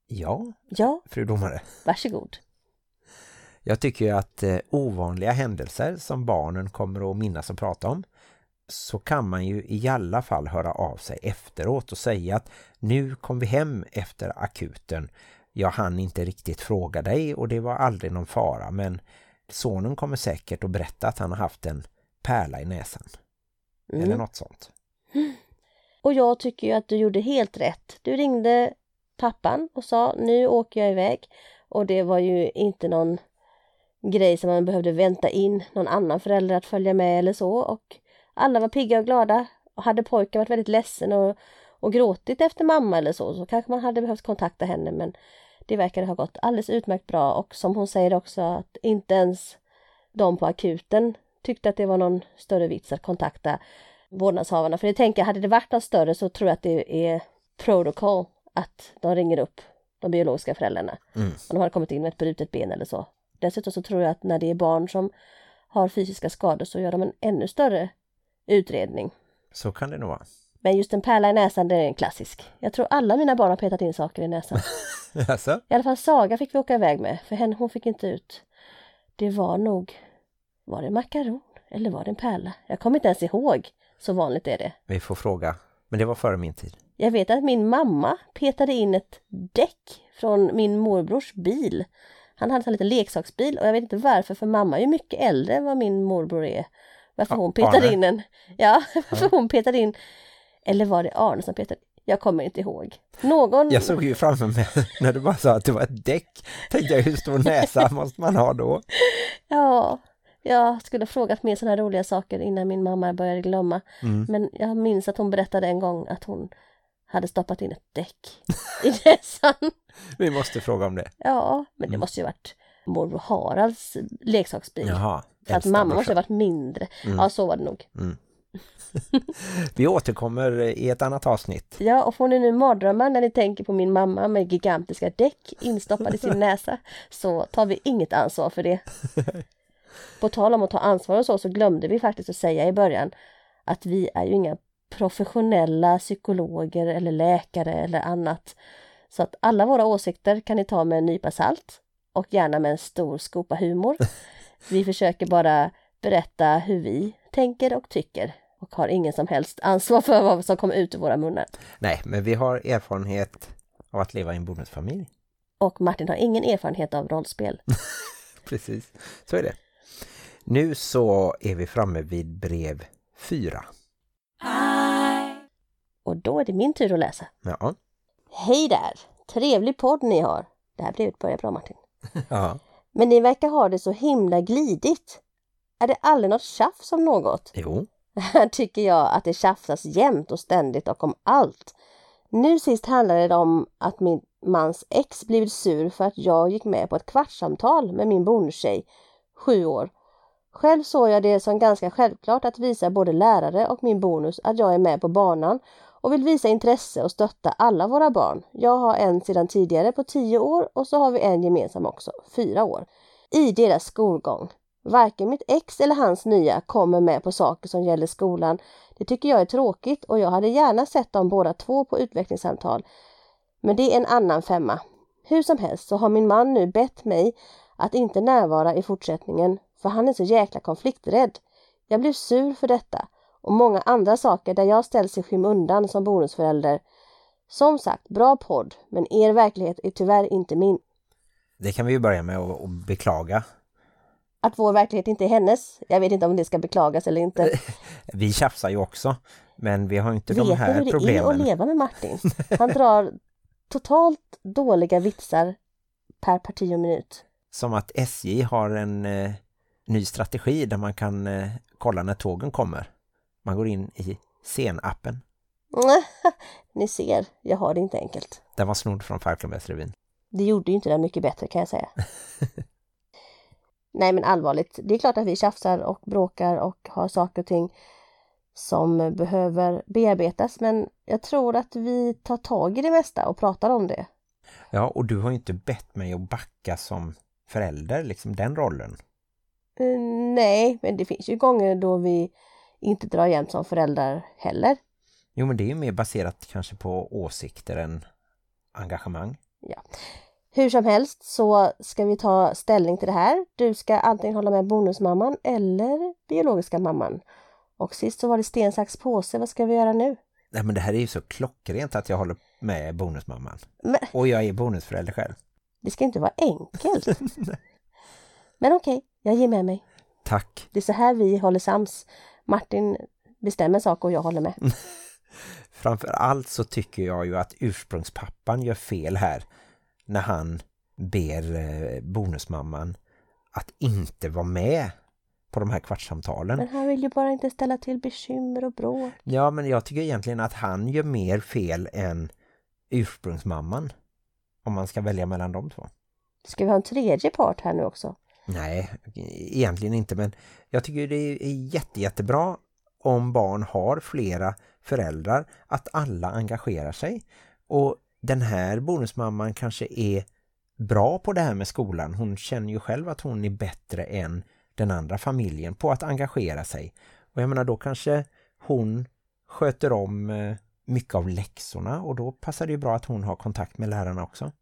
S2: Ja,
S1: ja.
S2: fru domare.
S1: Varsågod.
S2: Jag tycker att eh, ovanliga händelser som barnen kommer att minnas och prata om så kan man ju i alla fall höra av sig efteråt och säga att nu kom vi hem efter akuten. Jag hann inte riktigt fråga dig och det var aldrig någon fara men sonen kommer säkert att berätta att han har haft en pärla i näsan. Mm. Eller något sånt.
S1: Och jag tycker ju att du gjorde helt rätt. Du ringde pappan och sa nu åker jag iväg. Och det var ju inte någon grej som man behövde vänta in någon annan förälder att följa med eller så. Och alla var pigga och glada. Och hade pojken varit väldigt ledsen och, och gråtit efter mamma eller så, så kanske man hade behövt kontakta henne. Men det verkade ha gått alldeles utmärkt bra och som hon säger också att inte ens de på akuten tyckte att det var någon större vits att kontakta vårdnadshavarna. För jag tänker, hade det varit något större så tror jag att det är protocol att de ringer upp de biologiska föräldrarna. Mm. Om de har kommit in med ett brutet ben eller så. Dessutom så tror jag att när det är barn som har fysiska skador så gör de en ännu större utredning.
S2: Så kan det nog vara.
S1: Men just en pärla i näsan, det är en klassisk. Jag tror alla mina barn har petat in saker i näsan.
S2: alltså?
S1: I alla fall Saga fick vi åka iväg med, för henne, hon fick inte ut. Det var nog, var det makaron eller var det en pärla? Jag kommer inte ens ihåg, så vanligt är det.
S2: Vi får fråga, men det var före min tid.
S1: Jag vet att min mamma petade in ett däck från min morbrors bil han hade en liten leksaksbil och jag vet inte varför för mamma är ju mycket äldre än vad min morbror är. Varför hon petade Arne. in en... Ja, varför hon petade in... Eller var det Arne som petade jag kommer inte ihåg. Någon...
S2: Jag såg ju framför mig när du bara sa att det var ett däck. Tänkte jag, hur stor näsa måste man ha då?
S1: Ja, jag skulle ha frågat mer sådana här roliga saker innan min mamma började glömma. Mm. Men jag minns att hon berättade en gång att hon hade stoppat in ett däck i näsan.
S2: Vi måste fråga om det.
S1: Ja, men det mm. måste ju varit morbror Haralds leksaksbil. Jaha. För att mamma måste ha varit mindre. Mm. Ja, så var det nog. Mm.
S2: Vi återkommer i ett annat avsnitt.
S1: Ja, och får ni nu mardrömmar när ni tänker på min mamma med gigantiska däck instoppade i sin näsa så tar vi inget ansvar för det. På tal om att ta ansvar och så, så glömde vi faktiskt att säga i början att vi är ju inga professionella psykologer eller läkare eller annat. Så att alla våra åsikter kan ni ta med en nypa salt och gärna med en stor skopa humor. Vi försöker bara berätta hur vi tänker och tycker och har ingen som helst ansvar för vad som kommer ut ur våra munnar.
S2: Nej, men vi har erfarenhet av att leva i en bonusfamilj.
S1: Och Martin har ingen erfarenhet av rollspel.
S2: Precis, så är det. Nu så är vi framme vid brev fyra.
S1: Och då är det min tur att läsa.
S2: Ja.
S1: Hej där! Trevlig podd ni har. Det här brevet börjar bra Martin.
S2: Ja.
S1: Men ni verkar ha det så himla glidigt. Är det aldrig något tjafs om något?
S2: Jo.
S1: Här tycker jag att det tjafsas jämt och ständigt och om allt. Nu sist handlade det om att min mans ex blivit sur för att jag gick med på ett kvartssamtal med min bonustjej, sju år. Själv såg jag det som ganska självklart att visa både lärare och min bonus att jag är med på banan och vill visa intresse och stötta alla våra barn. Jag har en sedan tidigare på 10 år och så har vi en gemensam också, 4 år, i deras skolgång. Varken mitt ex eller hans nya kommer med på saker som gäller skolan. Det tycker jag är tråkigt och jag hade gärna sett dem båda två på utvecklingssamtal. Men det är en annan femma. Hur som helst så har min man nu bett mig att inte närvara i fortsättningen för han är så jäkla konflikträdd. Jag blev sur för detta och många andra saker där jag ställs i skymundan som bonusförälder. Som sagt, bra podd, men er verklighet är tyvärr inte min.
S2: Det kan vi ju börja med att beklaga.
S1: Att vår verklighet inte är hennes. Jag vet inte om det ska beklagas eller inte.
S2: vi tjafsar ju också, men vi har inte
S1: vet
S2: de här
S1: hur det
S2: problemen.
S1: är att leva med Martin? Han drar totalt dåliga vitsar per parti och minut.
S2: Som att SJ har en eh, ny strategi där man kan eh, kolla när tågen kommer. Man går in i scenappen.
S1: Ni ser, jag har det inte enkelt.
S2: Den var snodd från Falkenbergsrevyn.
S1: Det gjorde ju inte det mycket bättre kan jag säga. Nej men allvarligt, det är klart att vi tjafsar och bråkar och har saker och ting som behöver bearbetas men jag tror att vi tar tag i det mesta och pratar om det.
S2: Ja, och du har ju inte bett mig att backa som förälder, liksom den rollen.
S1: Uh, nej, men det finns ju gånger då vi inte drar jämnt som föräldrar heller.
S2: Jo, men det är ju mer baserat kanske på åsikter än engagemang.
S1: Ja. Hur som helst så ska vi ta ställning till det här. Du ska antingen hålla med bonusmamman eller biologiska mamman. Och sist så var det sten, sax, påse. Vad ska vi göra nu?
S2: Nej, men det här är ju så klockrent att jag håller med bonusmamman.
S1: Men...
S2: Och jag är bonusförälder själv.
S1: Det ska inte vara enkelt. men okej, okay, jag ger med mig.
S2: Tack.
S1: Det är så här vi håller sams. Martin bestämmer saker och jag håller med.
S2: Framför allt så tycker jag ju att ursprungspappan gör fel här när han ber eh, bonusmamman att inte vara med på de här kvartssamtalen.
S1: Men han vill ju bara inte ställa till bekymmer och bråk.
S2: Ja, men jag tycker egentligen att han gör mer fel än ursprungsmamman. Om man ska välja mellan de två.
S1: Ska vi ha en tredje part här nu också?
S2: Nej, egentligen inte. Men jag tycker det är jätte, jättebra om barn har flera föräldrar. Att alla engagerar sig. Och den här bonusmamman kanske är bra på det här med skolan. Hon känner ju själv att hon är bättre än den andra familjen på att engagera sig. Och jag menar då kanske hon sköter om eh, mycket av läxorna och då passar det ju bra att hon har kontakt med lärarna också.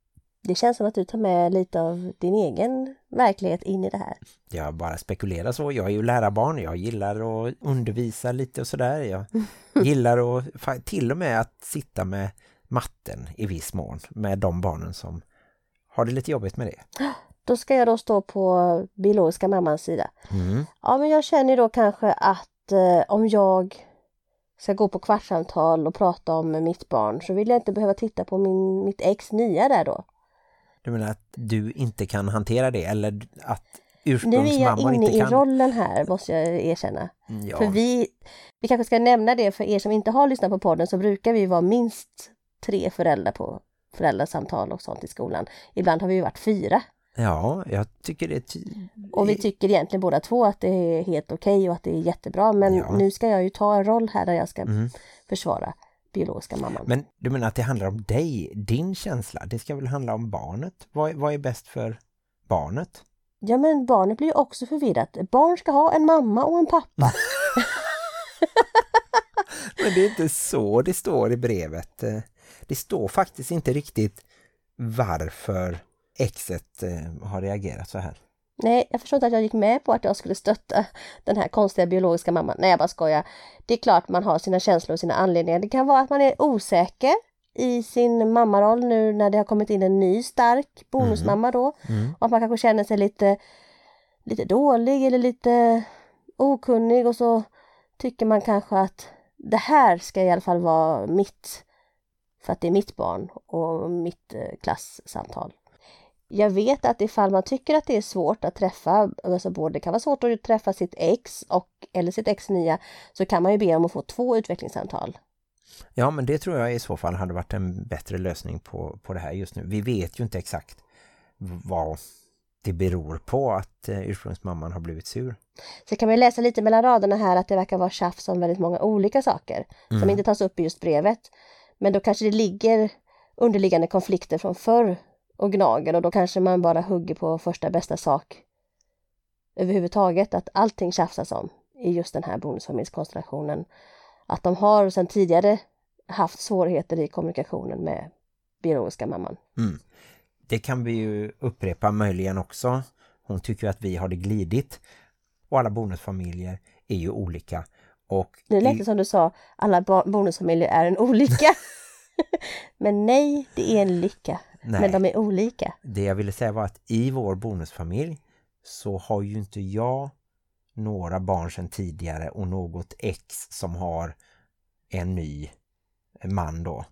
S1: Det känns som att du tar med lite av din egen verklighet in i det här.
S2: Jag bara spekulerar så. Jag är ju lärarbarn. Jag gillar att undervisa lite och sådär. Jag gillar att till och med att sitta med matten i viss mån med de barnen som har det lite jobbigt med det.
S1: Då ska jag då stå på biologiska mammans sida.
S2: Mm.
S1: Ja, men jag känner då kanske att eh, om jag ska gå på kvartsamtal och prata om mitt barn så vill jag inte behöva titta på min, mitt ex nya där då.
S2: Du menar att du inte kan hantera det eller att ursprungsmamman inte kan?
S1: Nu är jag inne i rollen här måste jag erkänna.
S2: Ja.
S1: För vi, vi kanske ska nämna det för er som inte har lyssnat på podden så brukar vi vara minst tre föräldrar på föräldrasamtal och sånt i skolan. Ibland har vi varit fyra.
S2: Ja, jag tycker det
S1: Och vi tycker egentligen båda två att det är helt okej och att det är jättebra. Men
S2: Ja.
S1: nu ska jag ju ta en roll här där jag ska
S2: Mm.
S1: försvara biologiska mamman.
S2: Men du menar att det handlar om dig, din känsla? Det ska väl handla om barnet? Vad, vad är bäst för barnet?
S1: Ja men barnet blir ju också förvirrat. Barn ska ha en mamma och en pappa.
S2: Men det är inte så det står i brevet. Det står faktiskt inte riktigt varför exet eh, har reagerat så här.
S1: Nej, jag förstår inte att jag gick med på att jag skulle stötta den här konstiga biologiska mamman. Nej, jag bara skojar. Det är klart man har sina känslor och sina anledningar. Det kan vara att man är osäker i sin mammaroll nu när det har kommit in en ny stark bonusmamma då.
S2: Mm.
S1: Och att man kanske känner sig lite, lite dålig eller lite okunnig och så tycker man kanske att det här ska i alla fall vara mitt. För att det är mitt barn och mitt eh, klasssamtal. Jag vet att ifall man tycker att det är svårt att träffa, alltså både det kan vara svårt att träffa sitt ex och eller sitt ex nya, så kan man ju be om att få två utvecklingssamtal.
S2: Ja, men det tror jag i så fall hade varit en bättre lösning på, på det här just nu. Vi vet ju inte exakt vad det beror på att eh, ursprungsmamman har blivit sur.
S1: Så kan man läsa lite mellan raderna här att det verkar vara tjafs om väldigt många olika saker som
S2: Mm.
S1: inte tas upp i just brevet. Men då kanske det ligger underliggande konflikter från förr och gnager och då kanske man bara hugger på första bästa sak överhuvudtaget. Att allting tjafsas om i just den här bonusfamiljskonstellationen. Att de har sedan tidigare haft svårigheter i kommunikationen med biologiska mamman.
S2: Mm. Det kan vi ju upprepa möjligen också. Hon tycker att vi har det glidigt. Och alla bonusfamiljer är ju olika. Och
S1: Nu lät
S2: i-
S1: det som du sa, alla bonusfamiljer är en olycka. Men nej, det är en lycka.
S2: Nej.
S1: Men de är olika.
S2: Det jag ville säga var att i vår bonusfamilj så har ju inte jag några barn sedan tidigare och något ex som har en ny man då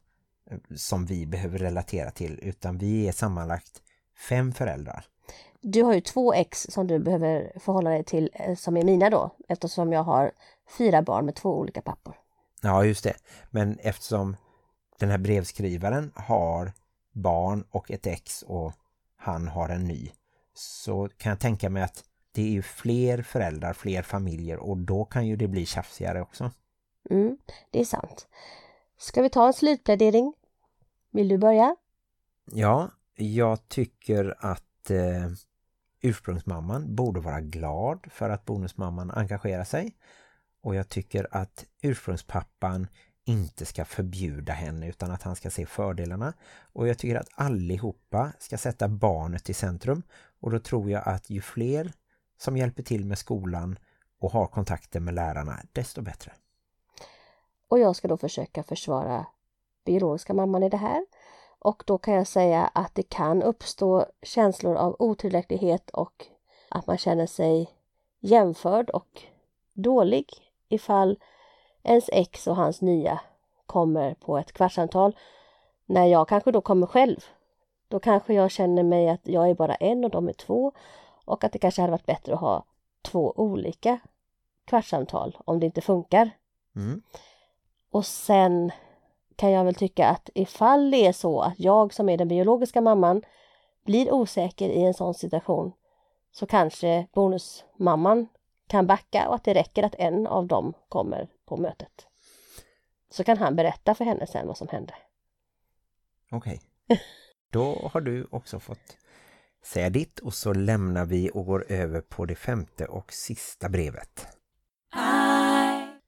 S2: som vi behöver relatera till utan vi är sammanlagt fem föräldrar.
S1: Du har ju två ex som du behöver förhålla dig till eh, som är mina då. Eftersom jag har fyra barn med två olika pappor.
S2: Ja just det, men eftersom den här brevskrivaren har barn och ett ex och han har en ny så kan jag tänka mig att det är ju fler föräldrar, fler familjer och då kan ju det bli tjafsigare också.
S1: Mm, det är sant. Ska vi ta en slutplädering? Vill du börja?
S2: Ja, jag tycker att eh, ursprungsmamman borde vara glad för att bonusmamman engagerar sig. Och jag tycker att ursprungspappan inte ska förbjuda henne utan att han ska se fördelarna. Och jag tycker att allihopa ska sätta barnet i centrum. Och då tror jag att ju fler som hjälper till med skolan och har kontakter med lärarna, desto bättre.
S1: Och jag ska då försöka försvara biologiska mamman i det här. Och då kan jag säga att det kan uppstå känslor av otillräcklighet och att man känner sig jämförd och dålig ifall ens ex och hans nya kommer på ett kvartssamtal när jag kanske då kommer själv. Då kanske jag känner mig att jag är bara en och de är två och att det kanske hade varit bättre att ha två olika kvartssamtal om det inte funkar.
S2: Mm.
S1: Och sen kan jag väl tycka att ifall det är så att jag som är den biologiska mamman blir osäker i en sån situation så kanske bonusmamman kan backa och att det räcker att en av dem kommer på mötet. Så kan han berätta för henne sen vad som hände.
S2: Okej. Då har du också fått säga ditt och så lämnar vi och går över på det femte och sista brevet.
S3: I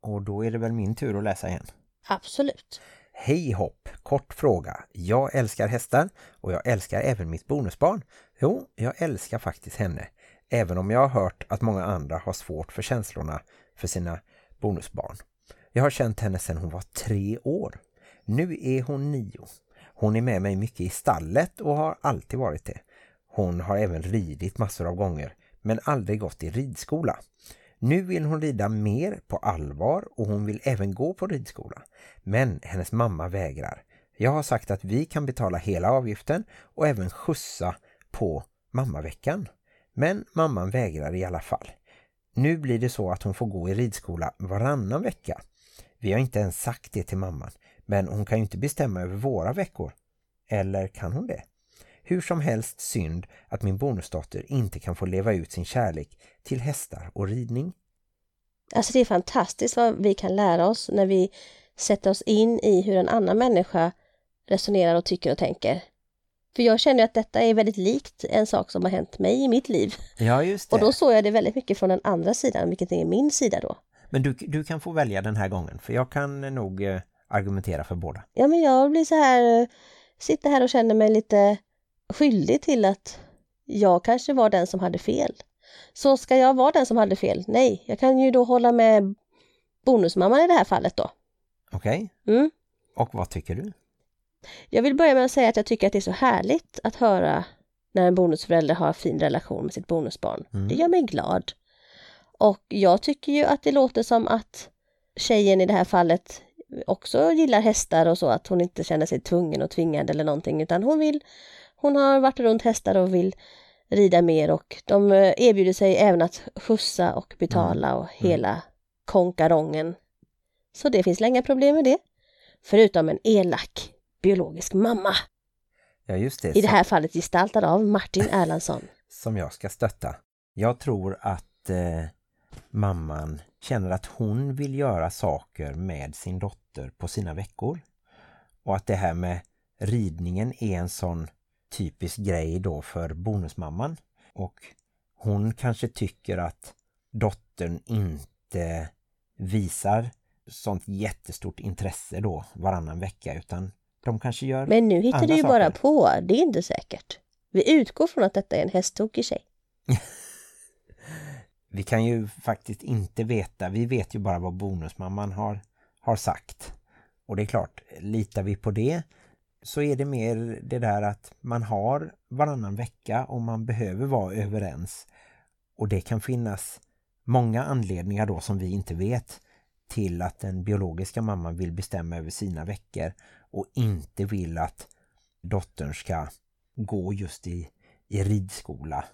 S2: Och då är det väl min tur att läsa igen.
S1: Absolut.
S2: Hej hopp, kort fråga. Jag älskar hästar och jag älskar även mitt bonusbarn. Jo, jag älskar faktiskt henne. Även om jag har hört att många andra har svårt för känslorna för sina bonusbarn. Jag har känt henne sedan hon var tre år. Nu är hon nio. Hon är med mig mycket i stallet och har alltid varit det. Hon har även ridit massor av gånger men aldrig gått i ridskola. Nu vill hon rida mer på allvar och hon vill även gå på ridskola. Men hennes mamma vägrar. Jag har sagt att vi kan betala hela avgiften och även skjutsa på mammaveckan. Men mamman vägrar i alla fall. Nu blir det så att hon får gå i ridskola varannan vecka. Vi har inte ens sagt det till mamman, men hon kan ju inte bestämma över våra veckor. Eller kan hon det? Hur som helst synd att min bonusdotter inte kan få leva ut sin kärlek till hästar och ridning.
S1: Alltså det är fantastiskt vad vi kan lära oss när vi sätter oss in i hur en annan människa resonerar och tycker och tänker. För jag känner att detta är väldigt likt en sak som har hänt mig i mitt liv.
S2: Ja, just det.
S1: Och då såg jag det väldigt mycket från den andra sidan, vilket är min sida då.
S2: Men du, du kan få välja den här gången, för jag kan nog eh, argumentera för båda.
S1: Ja, men jag blir så här, eh, sitter här och känner mig lite skyldig till att jag kanske var den som hade fel. Så ska jag vara den som hade fel? Nej, jag kan ju då hålla med bonusmamman i det här fallet då.
S2: Okej?
S1: Mm.
S2: Och vad tycker du?
S1: Jag vill börja med att säga att jag tycker att det är så härligt att höra när en bonusförälder har fin relation med sitt bonusbarn.
S2: Mm.
S1: Det gör mig glad. Och jag tycker ju att det låter som att tjejen i det här fallet också gillar hästar och så, att hon inte känner sig tvungen och tvingad eller någonting, utan hon vill, hon har varit runt hästar och vill rida mer och de eh, erbjuder sig även att skjutsa och betala och hela konkarongen. Så det finns inga problem med det. Förutom en elak biologisk mamma.
S2: Ja, just det.
S1: I det här fallet gestaltad av Martin Erlandsson.
S2: som jag ska stötta. Jag tror att eh, mamman känner att hon vill göra saker med sin dotter på sina veckor. Och att det här med ridningen är en sån typisk grej då för bonusmamman. Och hon kanske tycker att dottern inte visar sånt jättestort intresse då varannan vecka utan de kanske gör
S1: Men nu hittar du ju bara
S2: saker.
S1: på, det är inte säkert. Vi utgår från att detta är en hästtokig tjej.
S2: Vi kan ju faktiskt inte veta, vi vet ju bara vad bonusmamman har, har sagt. Och det är klart, litar vi på det så är det mer det där att man har varannan vecka och man behöver vara överens. Och det kan finnas många anledningar då som vi inte vet till att den biologiska mamman vill bestämma över sina veckor och inte vill att dottern ska gå just i, i ridskola.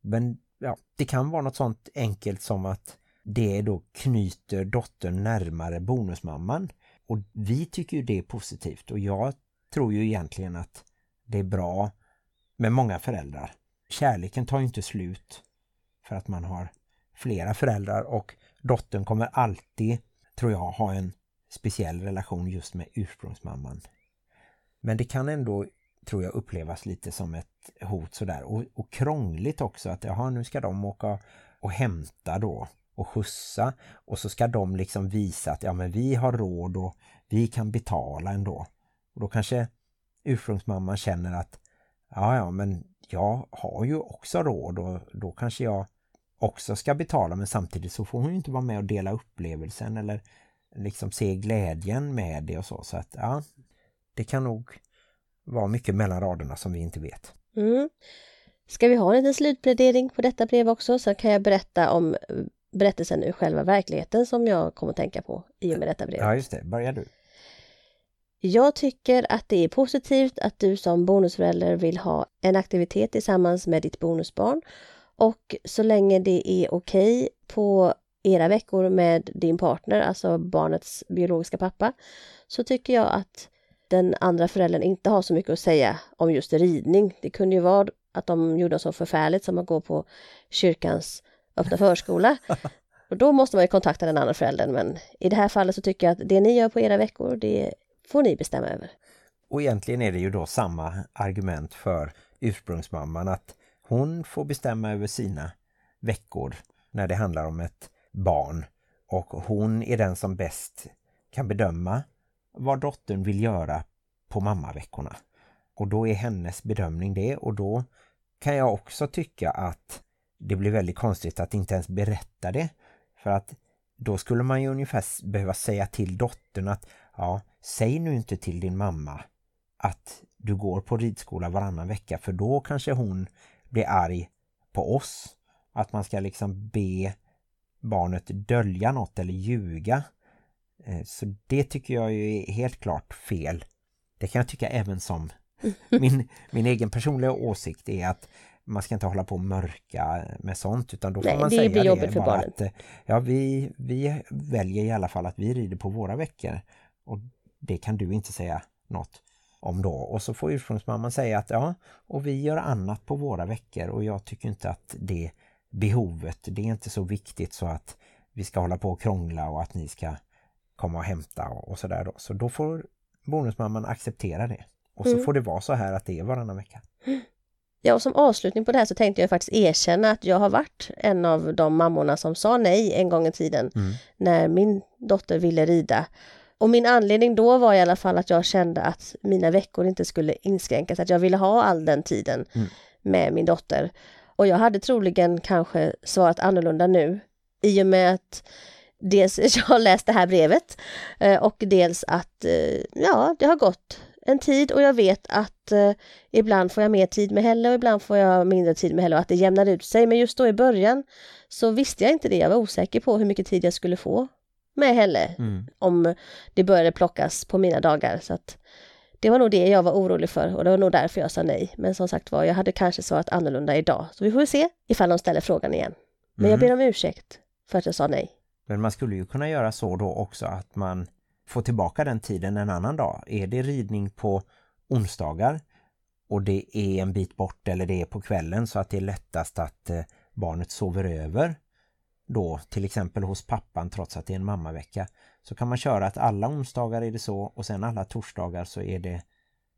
S2: Men ja, det kan vara något sånt enkelt som att det då knyter dottern närmare bonusmamman. Och vi tycker ju det är positivt och jag tror ju egentligen att det är bra med många föräldrar. Kärleken tar ju inte slut för att man har flera föräldrar och dottern kommer alltid, tror jag, ha en speciell relation just med ursprungsmamman. Men det kan ändå, tror jag, upplevas lite som ett hot sådär. Och, och krångligt också att jaha, nu ska de åka och hämta då och skjutsa och så ska de liksom visa att ja men vi har råd och vi kan betala ändå. Och då kanske ursprungsmamman känner att ja ja men jag har ju också råd och då kanske jag också ska betala men samtidigt så får hon ju inte vara med och dela upplevelsen eller liksom se glädjen med det och så. Så att ja, det kan nog vara mycket mellan raderna som vi inte vet.
S1: Mm. Ska vi ha en liten slutplädering på detta brev också så kan jag berätta om eh, berättelsen ur själva verkligheten som jag kommer att tänka på i och med detta brev.
S2: Ja just det, börjar du.
S1: Jag tycker att det är positivt att du som bonusförälder vill ha en aktivitet tillsammans med ditt bonusbarn och så länge det är okej på era veckor med din partner, alltså barnets biologiska pappa, så tycker jag att den andra föräldern inte har så mycket att säga om just ridning. Det kunde ju vara att de gjorde så förfärligt som att gå på kyrkans öppna förskola. Och då måste man ju kontakta den andra föräldern, men i det här fallet så tycker jag att det ni gör på era veckor, det får ni bestämma över.
S2: Och egentligen är det ju då samma argument för ursprungsmamman att hon får bestämma över sina veckor när det handlar om ett barn och hon är den som bäst kan bedöma vad dottern vill göra på mammaveckorna. Och då är hennes bedömning det och då kan jag också tycka att det blir väldigt konstigt att inte ens berätta det. För att då skulle man ju ungefär behöva säga till dottern att ja, säg nu inte till din mamma att du går på ridskola varannan vecka för då kanske hon blir arg på oss. Att man ska liksom be barnet dölja något eller ljuga. Eh, Så det tycker jag ju är helt klart fel. Det kan jag tycka även som min, min egen personliga åsikt är att man ska inte hålla på och mörka med sånt utan då får
S1: Nej,
S2: man
S1: det
S2: säga
S1: blir jobbigt för
S2: bara
S1: barnen.
S2: att ja, vi, vi väljer i alla fall att vi rider på våra veckor och det kan du inte säga något. om då. Och så får ursprungsmamman säga att ja, och vi gör annat på våra veckor och jag tycker inte att det behovet, det är inte så viktigt så att vi ska hålla på och krångla och att ni ska komma och hämta och, och sådär då. Så då får bonusmamman acceptera det. Och så
S1: Mm.
S2: får det vara så här att det är varannan vecka.
S1: Ja, och som avslutning på det här så tänkte jag faktiskt erkänna att jag har varit en av de mammorna som sa nej en gång i tiden
S2: Mm.
S1: när min dotter ville rida. Och min anledning då var i alla fall att jag kände att mina veckor inte skulle inskränkas, att jag ville ha all den tiden
S2: Mm.
S1: med min dotter. Och jag hade troligen kanske svarat annorlunda nu i och med att dels jag har läst det här brevet eh, och dels att eh, ja, det har gått en tid och jag vet att eh, ibland får jag mer tid med Helle och ibland får jag mindre tid med Helle och att det jämnar ut sig. Men just då i början så visste jag inte det. Jag var osäker på hur mycket tid jag skulle få med Helle
S2: Mm.
S1: om det började plockas på mina dagar. Så att det var nog det jag var orolig för och det var nog därför jag sa nej. Men som sagt var, jag hade kanske svarat annorlunda idag. Så vi får se ifall de ställer frågan igen. Men jag
S2: Mm.
S1: ber om ursäkt för att jag sa nej.
S2: Men man skulle ju kunna göra så då också att man får tillbaka den tiden en annan dag. Är det ridning på onsdagar och det är en bit bort eller det är på kvällen så att det är lättast att eh, barnet sover över då till exempel hos pappan trots att det är en mammavecka så kan man köra att alla onsdagar är det så och sen alla torsdagar så är det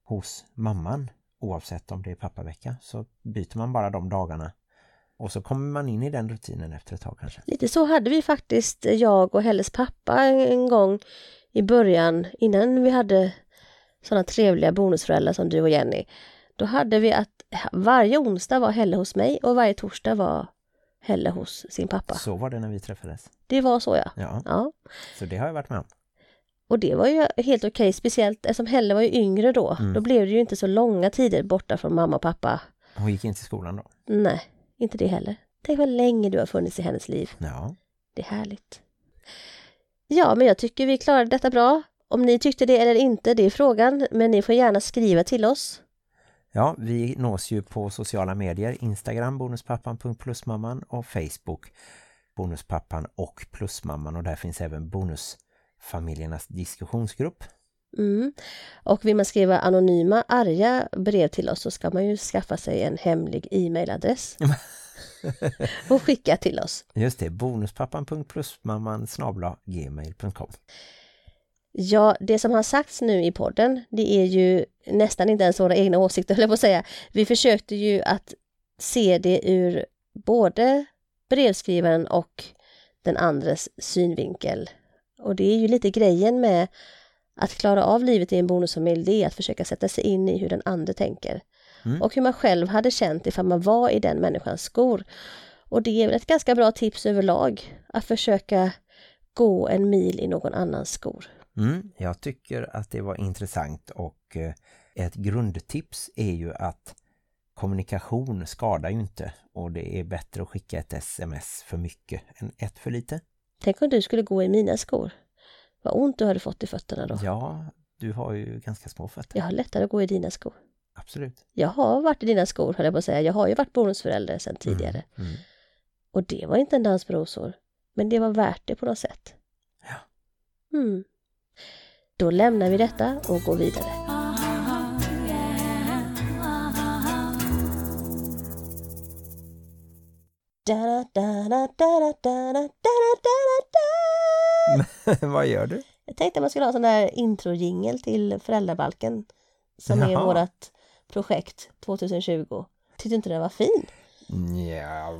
S2: hos mamman oavsett om det är pappavecka så byter man bara de dagarna och så kommer man in i den rutinen efter ett tag kanske.
S1: Lite så hade vi faktiskt, eh, jag och Helles pappa en gång i början, innan vi hade sådana trevliga bonusföräldrar som du och Jenny. Då hade vi att varje onsdag var Helle hos mig och varje torsdag var Helle hos sin pappa.
S2: Så var det när vi träffades.
S1: Det var så ja.
S2: Ja,
S1: ja.
S2: så det har jag varit med om.
S1: Och det var ju helt okej, speciellt eftersom Helle var ju yngre då.
S2: Mm.
S1: Då blev det ju inte så långa tider borta från mamma och pappa.
S2: Hon gick in till skolan då.
S1: Nej, inte det heller. Tänk vad länge du har funnits i hennes liv.
S2: Ja,
S1: Det är härligt. Ja, men jag tycker vi klarade detta bra. Om ni tyckte det eller inte, det är frågan. Men ni får gärna skriva till oss.
S2: Ja vi nås ju på sociala medier. Instagram bonuspappan.plusmamman och Facebook bonuspappan och plusmamman. Och där finns även bonusfamiljernas diskussionsgrupp.
S1: Mm. Och vill man skriva anonyma, arga brev till oss så ska man ju skaffa sig en hemlig e-mailadress. och skicka till oss.
S2: Just det, bonuspappan.plusmamman snabla gmail.com.
S1: Ja, det som har sagts nu i podden, det är ju nästan inte ens våra egna åsikter, höll jag på att säga. Vi försökte ju att se det ur både brevskrivaren och den andres synvinkel. Och det är ju lite grejen med att klara av livet i en bonusfamilj, det är att försöka sätta sig in i hur den andra tänker.
S2: Mm.
S1: Och hur man själv hade känt ifall man var i den människans skor. Och det är väl ett ganska bra tips överlag, att försöka gå en mil i någon annans skor.
S2: Mm, jag tycker att det var intressant och eh, ett grundtips är ju att kommunikation skadar ju inte och det är bättre att skicka ett sms för mycket än ett för lite.
S1: Tänk om du skulle gå i mina skor. Vad ont du hade fått i fötterna då.
S2: Ja, du har ju ganska små fötter.
S1: Jag har lättare att gå i dina skor.
S2: Absolut.
S1: Jag har varit i dina skor, höll jag på att säga. Jag har ju varit bonusförälder sedan tidigare.
S2: Mm, mm.
S1: Och det var inte en dans på rosor. Men det var värt det på något sätt.
S2: Ja.
S1: Mm. Då lämnar vi detta och går vidare.
S2: Vad gör du?
S1: Jag tänkte man skulle ha en sån där introjingel till föräldrabalken som
S2: Jaha.
S1: är vårt projekt 2020. Tyckte inte den var fin?
S2: Ja,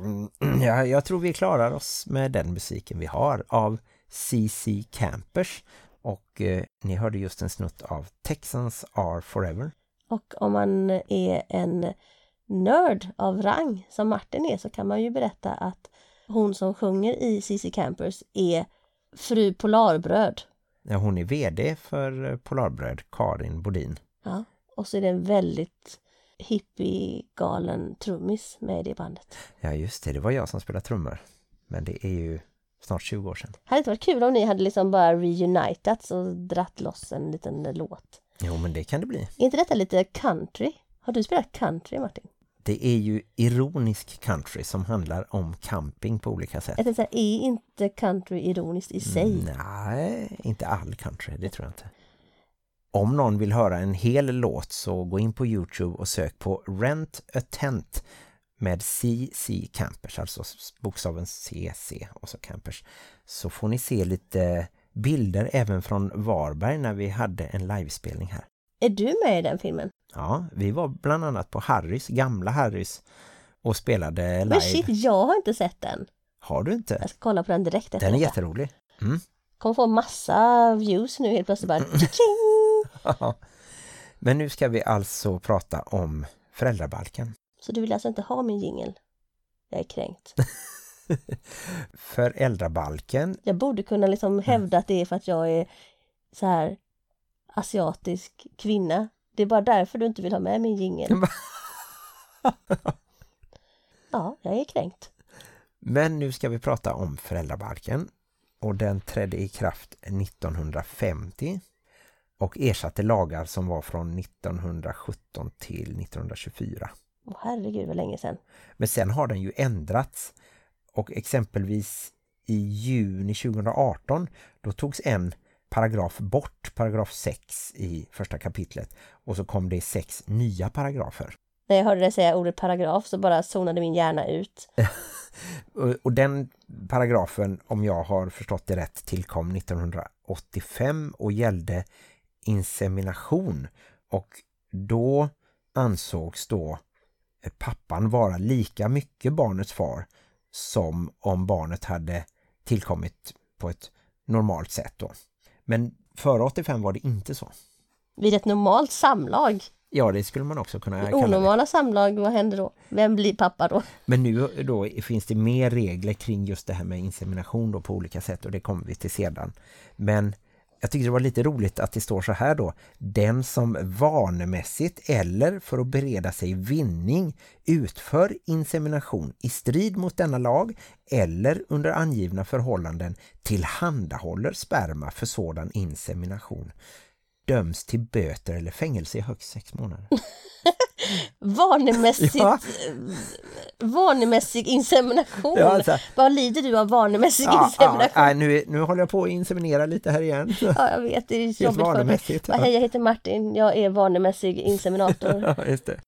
S2: jag, jag tror vi klarar oss med den musiken vi har av CC Campers och eh, ni hörde just en snutt av Texans Are Forever.
S1: Och om man är en nörd av rang som Martin är så kan man ju berätta att hon som sjunger i CC Campers är fru Polarbröd.
S2: Ja, hon är vd för Polarbröd, Karin Bodin.
S1: Ja. Och så är det en väldigt hippie-galen trummis med i det bandet.
S2: Ja just det, det var jag som spelade trummor. Men det är ju snart 20 år sedan.
S1: Hade inte varit kul om ni hade liksom bara reunitats och dratt loss en liten låt.
S2: Jo men det kan det bli.
S1: Är inte detta lite country? Har du spelat country Martin?
S2: Det är ju ironisk country som handlar om camping på olika sätt.
S1: Jag tänkte säga, är inte country ironiskt i sig?
S2: Nej, inte all country, det tror jag inte. Om någon vill höra en hel låt så gå in på Youtube och sök på Rent a Tent med CC Campers, alltså bokstaven CC och så Campers. Så får ni se lite bilder även från Varberg när vi hade en livespelning här.
S1: Är du med i den filmen?
S2: Ja, vi var bland annat på Harrys, gamla Harrys och spelade live.
S1: Men shit, jag har inte sett den.
S2: Har du inte?
S1: Jag ska kolla på den direkt efter
S2: Den är
S1: detta.
S2: jätterolig. Mm.
S1: Kommer få massa views nu helt plötsligt bara.
S2: Men nu ska vi alltså prata om föräldrabalken.
S1: Så du vill alltså inte ha min jingel? Jag är kränkt.
S2: Föräldrabalken,
S1: Jag borde kunna liksom hävda att det är för att jag är så här asiatisk kvinna. Det är bara därför du inte vill ha med min jingel. Ja, jag är kränkt.
S2: men nu ska vi prata om föräldrabalken. Och den trädde i kraft 1950 och ersatte lagar som var från 1917 till 1924.
S1: Åh, herregud vad länge sedan.
S2: Men sen har den ju ändrats och exempelvis i juni 2018 då togs en paragraf bort, paragraf 6 i första kapitlet och så kom det sex nya paragrafer.
S1: När jag hörde dig säga ordet paragraf så bara zonade min hjärna ut.
S2: Och- den paragrafen, om jag har förstått det rätt, tillkom 1985 och gällde insemination. Och då ansågs då pappan vara lika mycket barnets far som om barnet hade tillkommit på ett normalt sätt då. Men före 85 var det inte så.
S1: Vid ett normalt samlag,
S2: Ja, det skulle man också kunna kalla det.
S1: onormala samlag, vad händer då? Vem blir pappa då?
S2: Men nu då finns det mer regler kring just det här med insemination då på olika sätt och det kommer vi till sedan. Men jag tycker det var lite roligt att det står så här då. Den som vanemässigt eller för att bereda sig vinning utför insemination i strid mot denna lag eller under angivna förhållanden tillhandahåller sperma för sådan insemination döms till böter eller fängelse i högst sex månader.
S1: Vanemässigt,
S2: Ja.
S1: vanemässig insemination.
S2: Ja, alltså.
S1: Vad lider du av vanemässig
S2: Ja, ja,
S1: insemination?
S2: nej, nu, nu håller jag på att inseminera lite här igen.
S1: Ja, jag vet, det är jobbigt för
S2: vanemässigt,
S1: Bara,
S2: ja.
S1: Hej, jag heter Martin, jag är vanemässig inseminator.
S2: Ja, just det.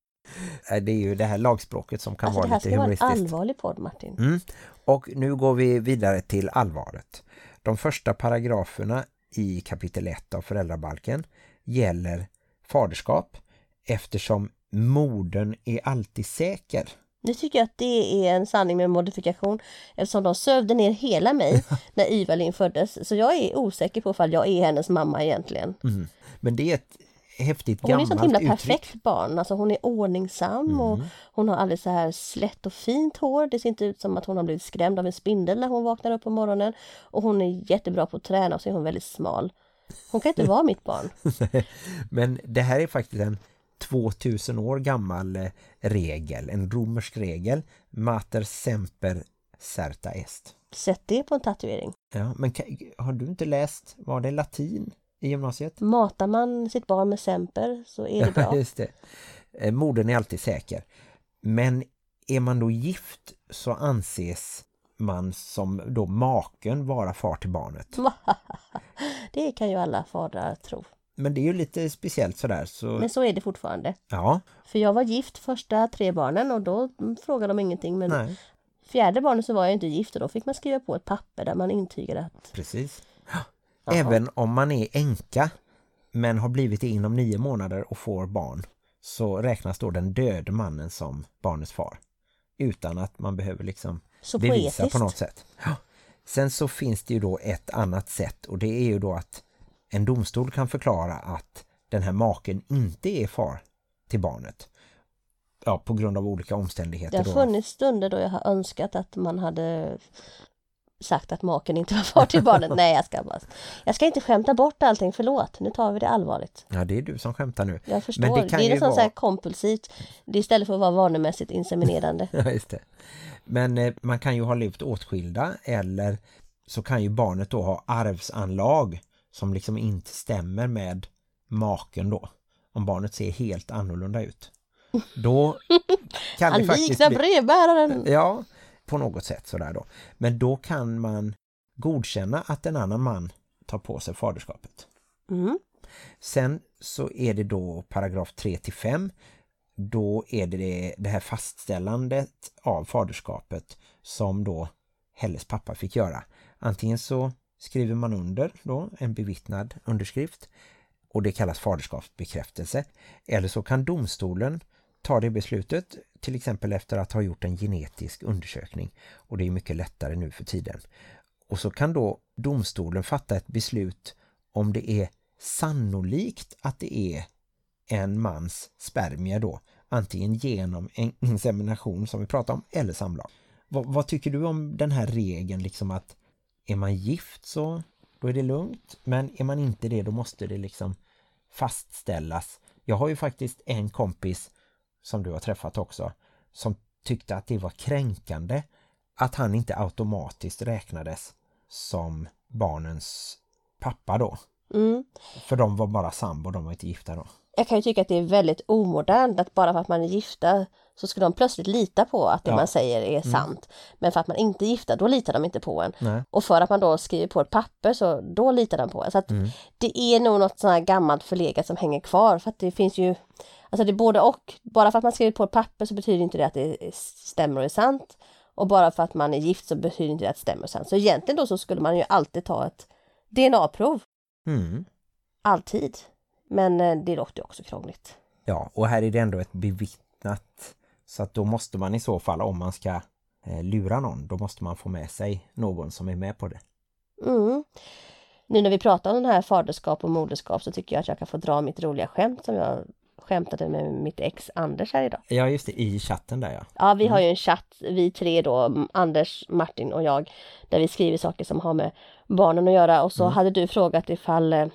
S2: Det är ju det här lagspråket som kan
S1: Alltså det här
S2: vara
S1: ska
S2: lite
S1: vara en
S2: humoristiskt.
S1: allvarlig podd, Martin.
S2: Mm. Och nu går vi vidare till allvaret. De första paragraferna i kapitel 1 av föräldrabalken gäller faderskap eftersom modern är alltid säker.
S1: Nu tycker jag att det är en sanning med modifikation eftersom de sövde ner hela mig när Ivalin föddes. Så jag är osäker på ifall jag är hennes mamma egentligen.
S2: Mm. Men det är ett häftigt
S1: Hon är
S2: gammalt
S1: så himla
S2: uttryck.
S1: perfekt barn. Alltså hon är ordningsam och
S2: Mm.
S1: hon har alldeles så här slätt och fint hår. Det ser inte ut som att hon har blivit skrämd av en spindel när hon vaknar upp på morgonen. Och hon är jättebra på att träna och så är hon väldigt smal. Hon kan inte vara mitt barn.
S2: Men det här är faktiskt en 2000 år gammal eh, regel, en romersk regel. Mater semper certa est.
S1: Sätt det på en tatuering.
S2: Ja, men har du inte läst, var det latin i gymnasiet?
S1: Matar man sitt barn med semper så är det bra.
S2: Just det. Eh, Modern är alltid säker. Men är man då gift så anses man som då maken vara far till barnet.
S1: Det kan ju alla fadrar tro.
S2: Men det är ju lite speciellt sådär. Så,
S1: Men så är det fortfarande.
S2: ja,
S1: För jag var gift första tre barnen och då frågade de ingenting. Men
S2: nej,
S1: fjärde barnet så var jag inte gift och då fick man skriva på ett papper där man intygade att
S2: precis.
S1: Jaha.
S2: Även om man är enka men har blivit det inom nio månader och får barn så räknas då den döde mannen som barnets far. Utan att man behöver liksom
S1: så
S2: bevisa
S1: poetiskt.
S2: på något sätt. Ja. Sen så finns det ju då ett annat sätt och det är ju då att en domstol kan förklara att den här maken inte är far till barnet. Ja, på grund av olika
S1: Det
S2: omständigheter.
S1: har
S2: då.
S1: funnits stunder då jag har önskat att man hade sagt att maken inte var far till barnet. Nej, jag ska bara... Jag ska inte skämta bort allting, förlåt. Nu tar vi det allvarligt.
S2: Ja, det är du som skämtar nu.
S1: Jag förstår.
S2: Men det
S1: det,
S2: kan
S1: är
S2: ju
S1: nästan så här
S2: vara-
S1: kompulsivt. Det istället för att vara vanemässigt inseminerande.
S2: Ja, just det. Men eh, man kan ju ha levt åtskilda eller så kan ju barnet då ha arvsanlag som liksom inte stämmer med maken då. Om barnet ser helt annorlunda ut. Då kan det faktiskt bli...
S1: brevbäraren.
S2: Ja, på något sätt sådär då. Men då kan man godkänna att en annan man tar på sig faderskapet.
S1: Mm.
S2: Sen så är det då paragraf 3 till 5. Då är det det, det här fastställandet av faderskapet som då Helles pappa fick göra. Antingen så skriver man under då en bevittnad underskrift och det kallas faderskapsbekräftelse. Eller så kan domstolen ta det beslutet till exempel efter att ha gjort en genetisk undersökning och det är mycket lättare nu för tiden. Och så kan då domstolen fatta ett beslut om det är sannolikt att det är en mans spermier då, antingen genom en insemination som vi pratar om eller samlag. Vad, vad, tycker du om den här regeln liksom att är man gift så då är det lugnt, men är man inte det då måste det liksom fastställas. Jag har ju faktiskt en kompis som du har träffat också som tyckte att det var kränkande att han inte automatiskt räknades som barnens pappa då.
S1: Mm.
S2: För de var bara sambo, de var inte gifta då.
S1: Jag kan ju tycka att det är väldigt omodernt att bara för att man är gifta så ska de plötsligt lita på att det
S2: Ja.
S1: man säger är sant. Men för att man inte är gifta, då litar de inte på en.
S2: Nej.
S1: Och för att man då skriver på ett papper så då litar de på en. Så att
S2: Mm.
S1: det är nog något sånt här gammalt förlegat som hänger kvar. För att det finns ju, alltså det är både och. Bara för att man skriver på ett papper så betyder inte det att det stämmer och är sant. Och bara för att man är gift så betyder inte det att det stämmer och är sant. Så egentligen då så skulle man ju alltid ta ett DNA-prov.
S2: Mm.
S1: Alltid. Men eh, det låter ju också krångligt.
S2: Ja, och här är det ändå ett bevittnat så att då måste man i så fall om man ska eh, lura någon, då måste man få med sig någon som är med på det.
S1: Mm. Nu när vi pratar om den här faderskap och moderskap så tycker jag att jag kan få dra mitt roliga skämt som jag skämtade med mitt ex Anders här idag.
S2: Ja, just det, i chatten där ja.
S1: Ja, vi har ju en chatt, vi tre då, Anders, Martin och jag, där vi skriver saker som har med barnen att göra. Och så hade du frågat ifall eh,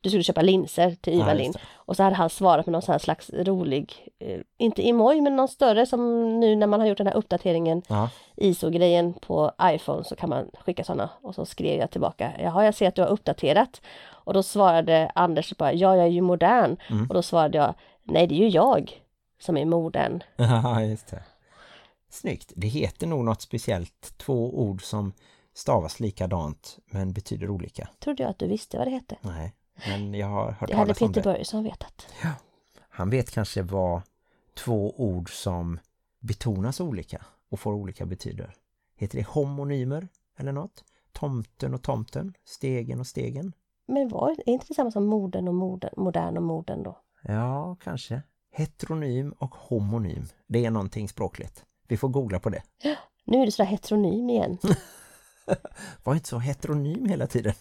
S1: du skulle köpa linser till
S2: Ja,
S1: Ivar-Linn.
S2: just det.
S1: och så hade han svarat med någon slags rolig, eh, inte emoj, men någon större som nu när man har gjort den här uppdateringen,
S2: Ja,
S1: ISO-grejen på iPhone så kan man skicka sådana. Och så skrev jag tillbaka, jaha jag ser att du har uppdaterat. Och då svarade Anders bara, ja jag är ju modern.
S2: Mm.
S1: Och då svarade jag, nej det är ju jag som är modern.
S2: Ja, just det. Snyggt. Det heter nog något speciellt. Två ord som stavas likadant men betyder olika.
S1: Trodde jag att du visste vad det hette.
S2: Nej, men jag har hört
S1: Det hade
S2: talas om
S1: Peter
S2: det.
S1: Börjesson vetat.
S2: Han vet kanske vad två ord som betonas olika och får olika betyder. Heter det homonymer eller något? Tomten och tomten, stegen och stegen.
S1: Men var är inte det samma som modern och modern, modern och modern då?
S2: Ja, kanske. Heteronym och homonym. Det är någonting språkligt. Vi får googla på det.
S1: Nu är det sådär heteronym igen.
S2: Var inte så heteronym hela tiden.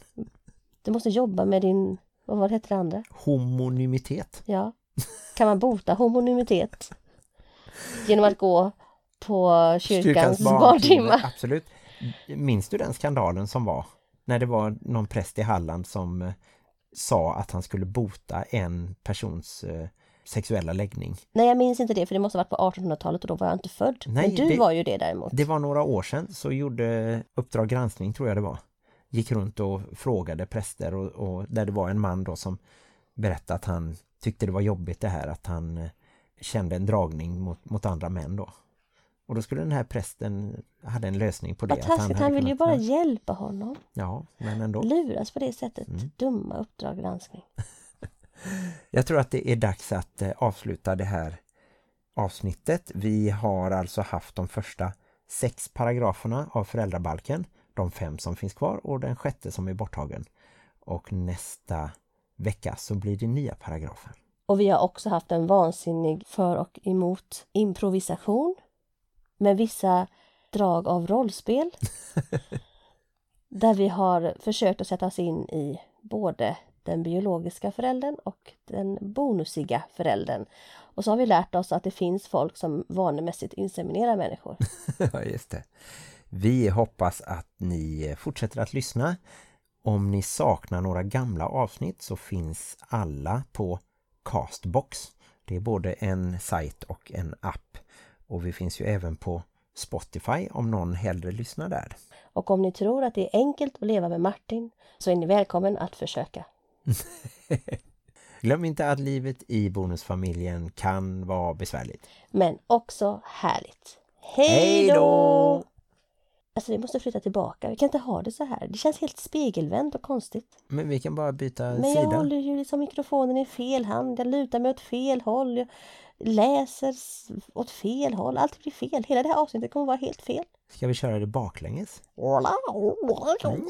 S1: Du måste jobba med din, vad var det hette det andra?
S2: Homonymitet.
S1: Ja. Kan man bota homonymitet? Genom att gå på kyrkans, barntimme?
S2: Absolut. Minns du den skandalen som var? När det var någon präst i Halland som eh, sa att han skulle bota en persons eh, sexuella läggning.
S1: Nej jag minns inte det för det måste ha varit på 1800-talet och då var jag inte född.
S2: Nej,
S1: Men du
S2: det-
S1: var ju det däremot.
S2: Det var några år sedan så gjorde Uppdrag granskning tror jag det var. Gick runt och frågade präster och, och där det var en man då som berättade att han tyckte det var jobbigt det här att han eh, kände en dragning mot, mot andra män då. Och då skulle den här prästen hade en lösning på det.
S1: Vad taskigt, han,
S2: hade
S1: vill ju bara hjälpa honom.
S2: Ja, men ändå.
S1: Luras på det sättet.
S2: Mm.
S1: Dumma uppdrag granskning.
S2: Jag tror att det är dags att eh, avsluta det här avsnittet. Vi har alltså haft de första sex paragraferna av föräldrabalken, de fem som finns kvar och den sjätte som är borttagen. Och nästa vecka så blir det nya paragrafer.
S1: Och vi har också haft en vansinnig för och emot improvisation med vissa drag av rollspel. där vi har försökt att sätta oss in i både den biologiska föräldern och den bonusiga föräldern. Och så har vi lärt oss att det finns folk som vanemässigt inseminerar människor.
S2: Ja, just det. Vi hoppas att ni fortsätter att lyssna. Om ni saknar några gamla avsnitt så finns alla på Castbox. Det är både en sajt och en app. Och vi finns ju även på Spotify om någon hellre lyssnar där.
S1: Och om ni tror att det är enkelt att leva med Martin så är ni välkommen att försöka.
S2: Glöm inte att livet i bonusfamiljen kan vara besvärligt.
S1: Men också härligt. Hej
S2: då!
S1: Alltså vi måste flytta tillbaka. Vi kan inte ha det så här. Det känns helt spegelvänt och konstigt.
S2: Men vi kan bara byta
S1: Men jag
S2: sida.
S1: håller ju liksom mikrofonen i fel hand. Jag lutar mig åt fel håll. Jag läser åt fel håll. Allt blir fel. Hela det här avsnittet kommer vara helt fel.
S2: Ska vi köra det baklänges?
S1: Mm.